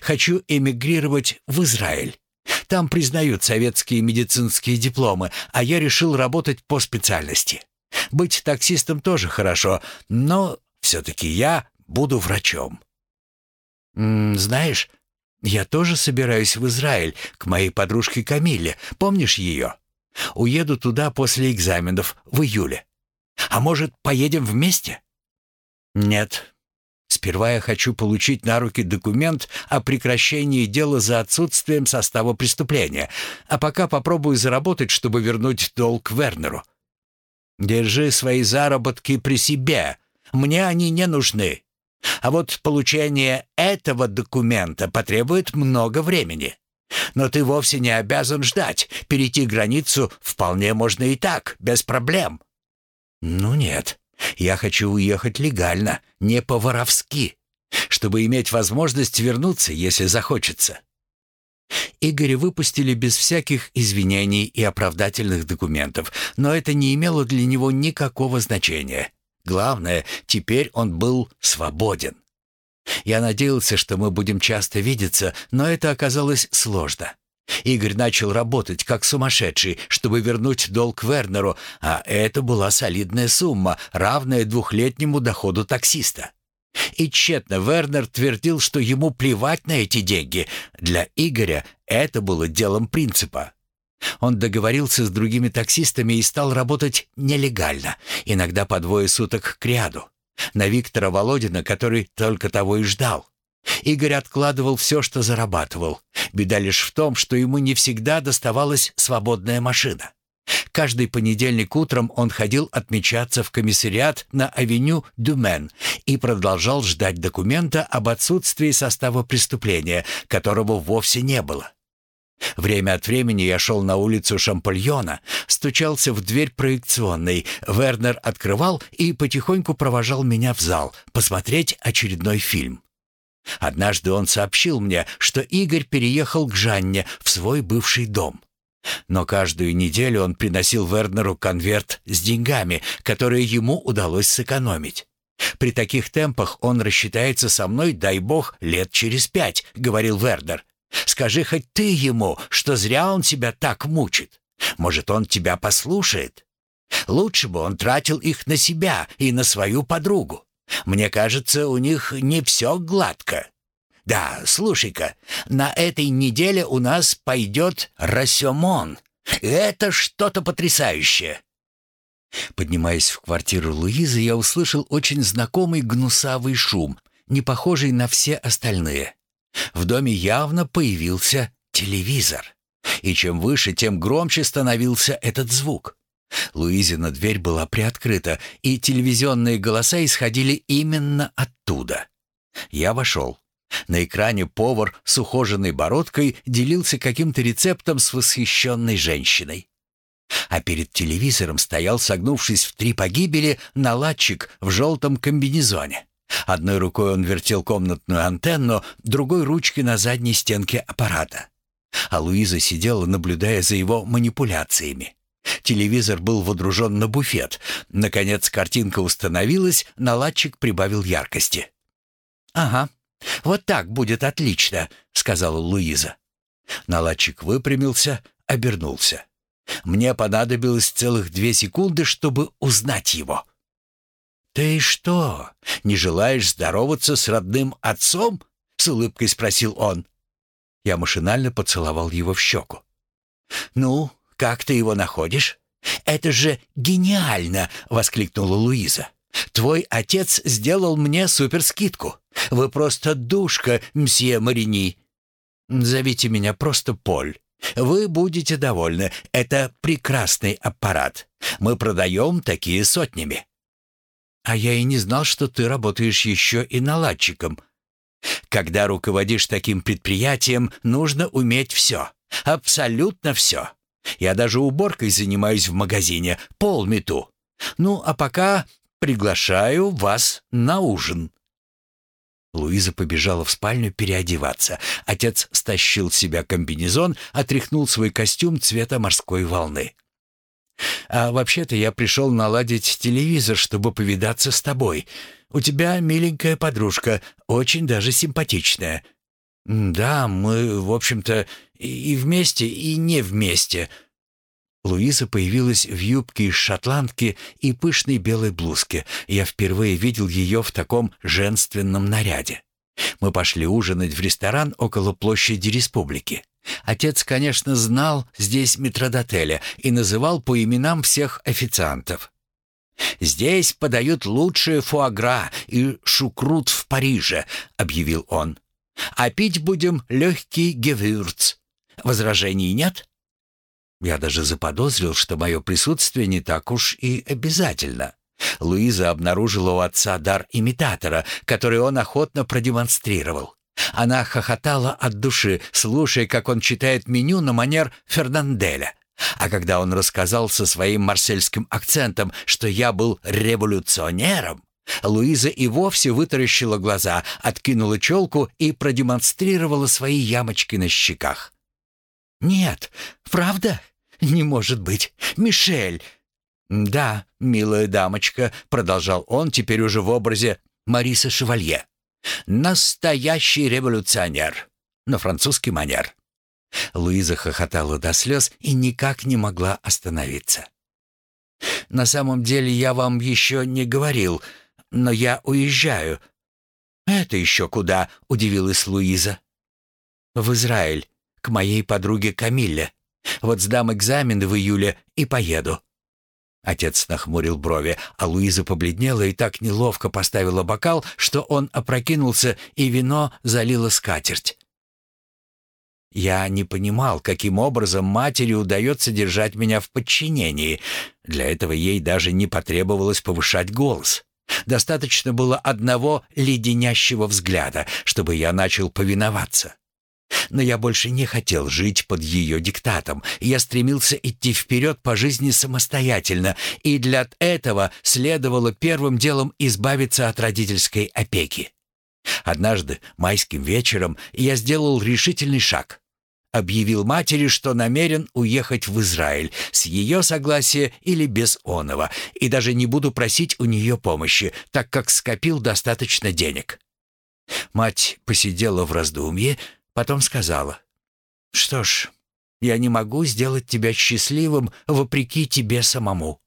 Хочу эмигрировать в Израиль. Там признают советские медицинские дипломы, а я решил работать по специальности. Быть таксистом тоже хорошо, но все-таки я буду врачом. Знаешь, я тоже собираюсь в Израиль к моей подружке Камиле. Помнишь ее? Уеду туда после экзаменов в июле. А может, поедем вместе? Нет, Сперва я хочу получить на руки документ о прекращении дела за отсутствием состава преступления, а пока попробую заработать, чтобы вернуть долг Вернеру. Держи свои заработки при себе. Мне они не нужны. А вот получение этого документа потребует много времени. Но ты вовсе не обязан ждать. Перейти границу вполне можно и так, без проблем. Ну нет. Я хочу уехать легально, не по-воровски, чтобы иметь возможность вернуться, если захочется». Игоря выпустили без всяких извинений и оправдательных документов, но это не имело для него никакого значения. Главное, теперь он был свободен. Я надеялся, что мы будем часто видеться, но это оказалось сложно. Игорь начал работать как сумасшедший, чтобы вернуть долг Вернеру, а это была солидная сумма, равная двухлетнему доходу таксиста. И тщетно Вернер твердил, что ему плевать на эти деньги. Для Игоря это было делом принципа. Он договорился с другими таксистами и стал работать нелегально, иногда по двое суток к ряду. На Виктора Володина, который только того и ждал. Игорь откладывал все, что зарабатывал. Беда лишь в том, что ему не всегда доставалась свободная машина. Каждый понедельник утром он ходил отмечаться в комиссариат на авеню Дюмен и продолжал ждать документа об отсутствии состава преступления, которого вовсе не было. Время от времени я шел на улицу Шампольона, стучался в дверь проекционной. Вернер открывал и потихоньку провожал меня в зал посмотреть очередной фильм. Однажды он сообщил мне, что Игорь переехал к Жанне в свой бывший дом. Но каждую неделю он приносил Вернеру конверт с деньгами, которые ему удалось сэкономить. «При таких темпах он рассчитается со мной, дай бог, лет через пять», — говорил Вернер. «Скажи хоть ты ему, что зря он тебя так мучит. Может, он тебя послушает? Лучше бы он тратил их на себя и на свою подругу. Мне кажется, у них не все гладко. Да, слушай-ка, на этой неделе у нас пойдет Рассемон. Это что-то потрясающее. Поднимаясь в квартиру Луизы, я услышал очень знакомый гнусавый шум, не похожий на все остальные. В доме явно появился телевизор. И чем выше, тем громче становился этот звук. Луизина дверь была приоткрыта, и телевизионные голоса исходили именно оттуда. Я вошел. На экране повар с ухоженной бородкой делился каким-то рецептом с восхищенной женщиной. А перед телевизором стоял, согнувшись в три погибели, наладчик в желтом комбинезоне. Одной рукой он вертел комнатную антенну, другой — ручки на задней стенке аппарата. А Луиза сидела, наблюдая за его манипуляциями. Телевизор был водружен на буфет. Наконец картинка установилась, наладчик прибавил яркости. «Ага, вот так будет отлично», — сказала Луиза. Наладчик выпрямился, обернулся. Мне понадобилось целых две секунды, чтобы узнать его. «Ты что, не желаешь здороваться с родным отцом?» — с улыбкой спросил он. Я машинально поцеловал его в щеку. «Ну, как ты его находишь?» «Это же гениально!» — воскликнула Луиза. «Твой отец сделал мне суперскидку. Вы просто душка, мсье Марини. Зовите меня просто Поль. Вы будете довольны. Это прекрасный аппарат. Мы продаем такие сотнями». «А я и не знал, что ты работаешь еще и наладчиком». «Когда руководишь таким предприятием, нужно уметь все. Абсолютно все. Я даже уборкой занимаюсь в магазине, пол мету. Ну, а пока приглашаю вас на ужин». Луиза побежала в спальню переодеваться. Отец стащил с себя комбинезон, отряхнул свой костюм цвета морской волны. «А вообще-то я пришел наладить телевизор, чтобы повидаться с тобой. У тебя миленькая подружка, очень даже симпатичная». «Да, мы, в общем-то, и вместе, и не вместе». Луиза появилась в юбке из шотландки и пышной белой блузке. Я впервые видел ее в таком женственном наряде. Мы пошли ужинать в ресторан около площади Республики. Отец, конечно, знал здесь метродотеля и называл по именам всех официантов. «Здесь подают лучшие фуагра и шукрут в Париже», — объявил он. «А пить будем легкий гевюрц. Возражений нет?» Я даже заподозрил, что мое присутствие не так уж и обязательно. Луиза обнаружила у отца дар имитатора, который он охотно продемонстрировал. Она хохотала от души, слушая, как он читает меню на манер Фернанделя. А когда он рассказал со своим марсельским акцентом, что я был революционером, Луиза и вовсе вытаращила глаза, откинула челку и продемонстрировала свои ямочки на щеках. «Нет, правда? Не может быть. Мишель!» «Да, милая дамочка», — продолжал он теперь уже в образе Мариса Шевалье. «Настоящий революционер. На французский манер». Луиза хохотала до слез и никак не могла остановиться. «На самом деле я вам еще не говорил, но я уезжаю». «Это еще куда?» — удивилась Луиза. «В Израиль, к моей подруге Камилле. Вот сдам экзамен в июле и поеду». Отец нахмурил брови, а Луиза побледнела и так неловко поставила бокал, что он опрокинулся, и вино залило скатерть. Я не понимал, каким образом матери удается держать меня в подчинении. Для этого ей даже не потребовалось повышать голос. Достаточно было одного леденящего взгляда, чтобы я начал повиноваться. Но я больше не хотел жить под ее диктатом. Я стремился идти вперед по жизни самостоятельно, и для этого следовало первым делом избавиться от родительской опеки. Однажды, майским вечером, я сделал решительный шаг. Объявил матери, что намерен уехать в Израиль с ее согласия или без оного, и даже не буду просить у нее помощи, так как скопил достаточно денег. Мать посидела в раздумье, Потом сказала, «Что ж, я не могу сделать тебя счастливым вопреки тебе самому.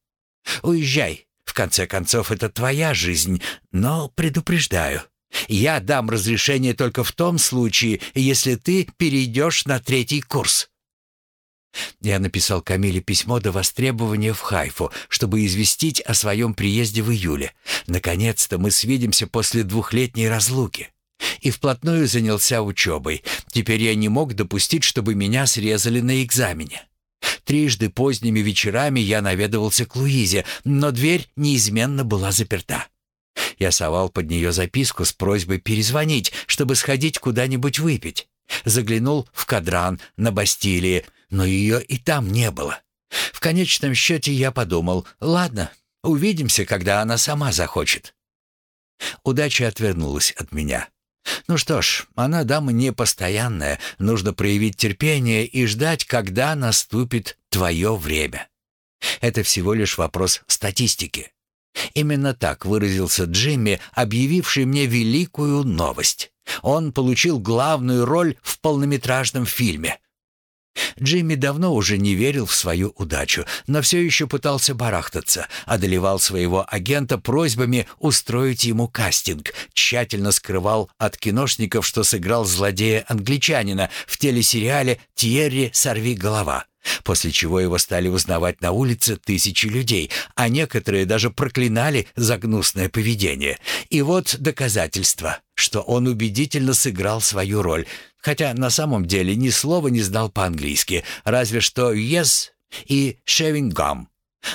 Уезжай, в конце концов, это твоя жизнь, но предупреждаю». Я дам разрешение только в том случае, если ты перейдешь на третий курс». Я написал Камиле письмо до востребования в Хайфу, чтобы известить о своем приезде в июле. Наконец-то мы свидимся после двухлетней разлуки и вплотную занялся учебой. Теперь я не мог допустить, чтобы меня срезали на экзамене. Трижды поздними вечерами я наведывался к Луизе, но дверь неизменно была заперта. Я совал под нее записку с просьбой перезвонить, чтобы сходить куда-нибудь выпить. Заглянул в кадран на Бастилии, но ее и там не было. В конечном счете я подумал, ладно, увидимся, когда она сама захочет. Удача отвернулась от меня. Ну что ж, она дама непостоянная, нужно проявить терпение и ждать, когда наступит твое время. Это всего лишь вопрос статистики. Именно так выразился Джимми, объявивший мне великую новость. Он получил главную роль в полнометражном фильме. Джимми давно уже не верил в свою удачу, но все еще пытался барахтаться, одолевал своего агента просьбами устроить ему кастинг, тщательно скрывал от киношников, что сыграл злодея-англичанина в телесериале «Тьерри, сорви голова», после чего его стали узнавать на улице тысячи людей, а некоторые даже проклинали за гнусное поведение. И вот доказательство, что он убедительно сыграл свою роль – хотя на самом деле ни слова не знал по-английски, разве что «yes» и «shaving gum».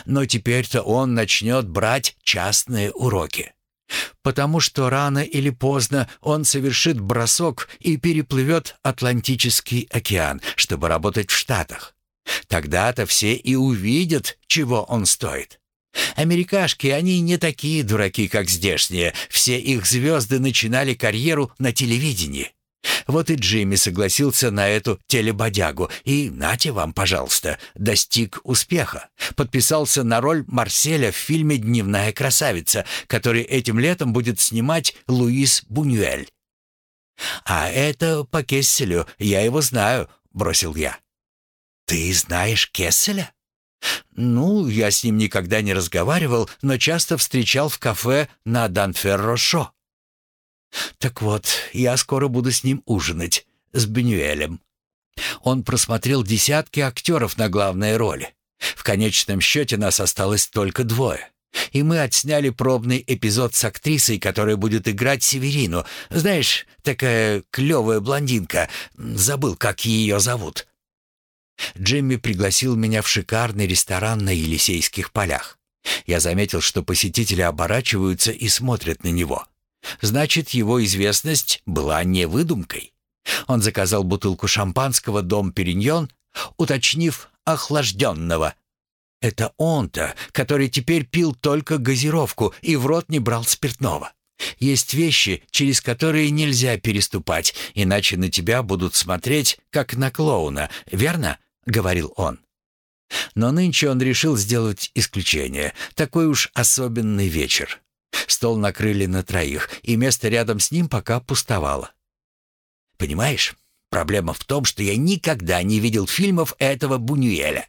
Но теперь-то он начнет брать частные уроки. Потому что рано или поздно он совершит бросок и переплывет Атлантический океан, чтобы работать в Штатах. Тогда-то все и увидят, чего он стоит. Америкашки, они не такие дураки, как здешние. Все их звезды начинали карьеру на телевидении. Вот и Джимми согласился на эту телебодягу, и нате вам, пожалуйста, достиг успеха. Подписался на роль Марселя в фильме «Дневная красавица», который этим летом будет снимать Луис Бунюэль. «А это по Кесселю, я его знаю», — бросил я. «Ты знаешь Кесселя?» «Ну, я с ним никогда не разговаривал, но часто встречал в кафе на Данферро-Шо». Так вот, я скоро буду с ним ужинать, с Бенюэлем. Он просмотрел десятки актеров на главной роли. В конечном счете нас осталось только двое. И мы отсняли пробный эпизод с актрисой, которая будет играть Северину. Знаешь, такая клевая блондинка. Забыл, как ее зовут. Джимми пригласил меня в шикарный ресторан на Елисейских полях. Я заметил, что посетители оборачиваются и смотрят на него. Значит, его известность была не выдумкой. Он заказал бутылку шампанского «Дом Периньон», уточнив «охлажденного». Это он-то, который теперь пил только газировку и в рот не брал спиртного. Есть вещи, через которые нельзя переступать, иначе на тебя будут смотреть, как на клоуна, верно?» — говорил он. Но нынче он решил сделать исключение. Такой уж особенный вечер. Стол накрыли на троих, и место рядом с ним пока пустовало. «Понимаешь, проблема в том, что я никогда не видел фильмов этого Бунюэля.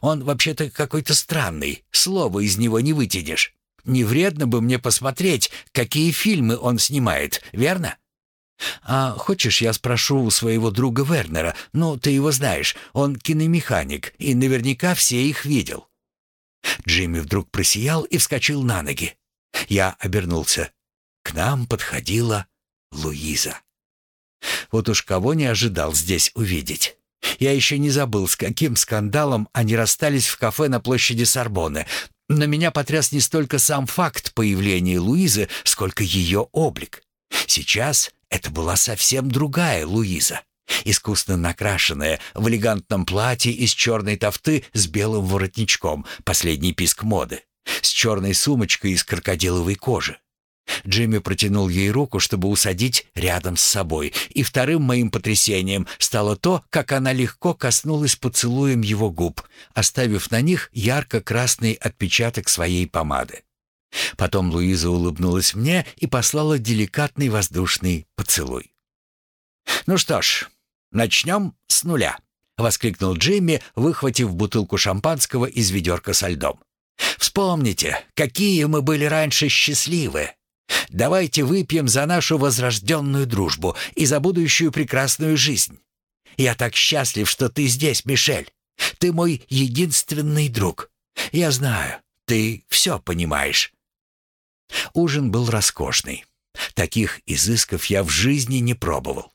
Он вообще-то какой-то странный, слова из него не вытянешь. Не вредно бы мне посмотреть, какие фильмы он снимает, верно?» «А хочешь, я спрошу у своего друга Вернера? Ну, ты его знаешь, он киномеханик, и наверняка все их видел». Джимми вдруг просиял и вскочил на ноги. Я обернулся. К нам подходила Луиза. Вот уж кого не ожидал здесь увидеть. Я еще не забыл, с каким скандалом они расстались в кафе на площади Сорбонны. На меня потряс не столько сам факт появления Луизы, сколько ее облик. Сейчас это была совсем другая Луиза. Искусно накрашенная, в элегантном платье из черной тофты с белым воротничком, последний писк моды с черной сумочкой из крокодиловой кожи. Джимми протянул ей руку, чтобы усадить рядом с собой, и вторым моим потрясением стало то, как она легко коснулась поцелуем его губ, оставив на них ярко-красный отпечаток своей помады. Потом Луиза улыбнулась мне и послала деликатный воздушный поцелуй. «Ну что ж, начнем с нуля», — воскликнул Джимми, выхватив бутылку шампанского из ведерка со льдом. Вспомните, какие мы были раньше счастливы. Давайте выпьем за нашу возрожденную дружбу и за будущую прекрасную жизнь. Я так счастлив, что ты здесь, Мишель. Ты мой единственный друг. Я знаю, ты все понимаешь». Ужин был роскошный. Таких изысков я в жизни не пробовал.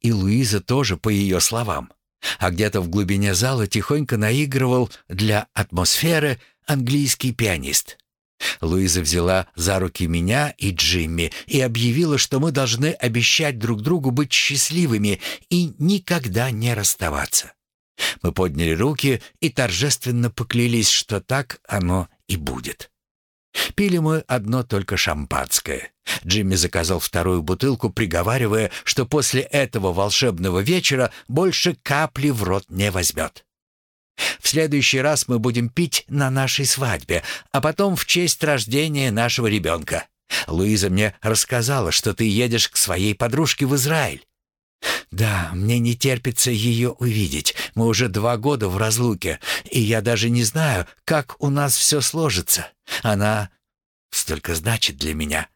И Луиза тоже, по ее словам. А где-то в глубине зала тихонько наигрывал для атмосферы английский пианист. Луиза взяла за руки меня и Джимми и объявила, что мы должны обещать друг другу быть счастливыми и никогда не расставаться. Мы подняли руки и торжественно поклялись, что так оно и будет. Пили мы одно только шампанское. Джимми заказал вторую бутылку, приговаривая, что после этого волшебного вечера больше капли в рот не возьмет. В следующий раз мы будем пить на нашей свадьбе, а потом в честь рождения нашего ребенка. Луиза мне рассказала, что ты едешь к своей подружке в Израиль. «Да, мне не терпится ее увидеть. Мы уже два года в разлуке, и я даже не знаю, как у нас все сложится. Она столько значит для меня».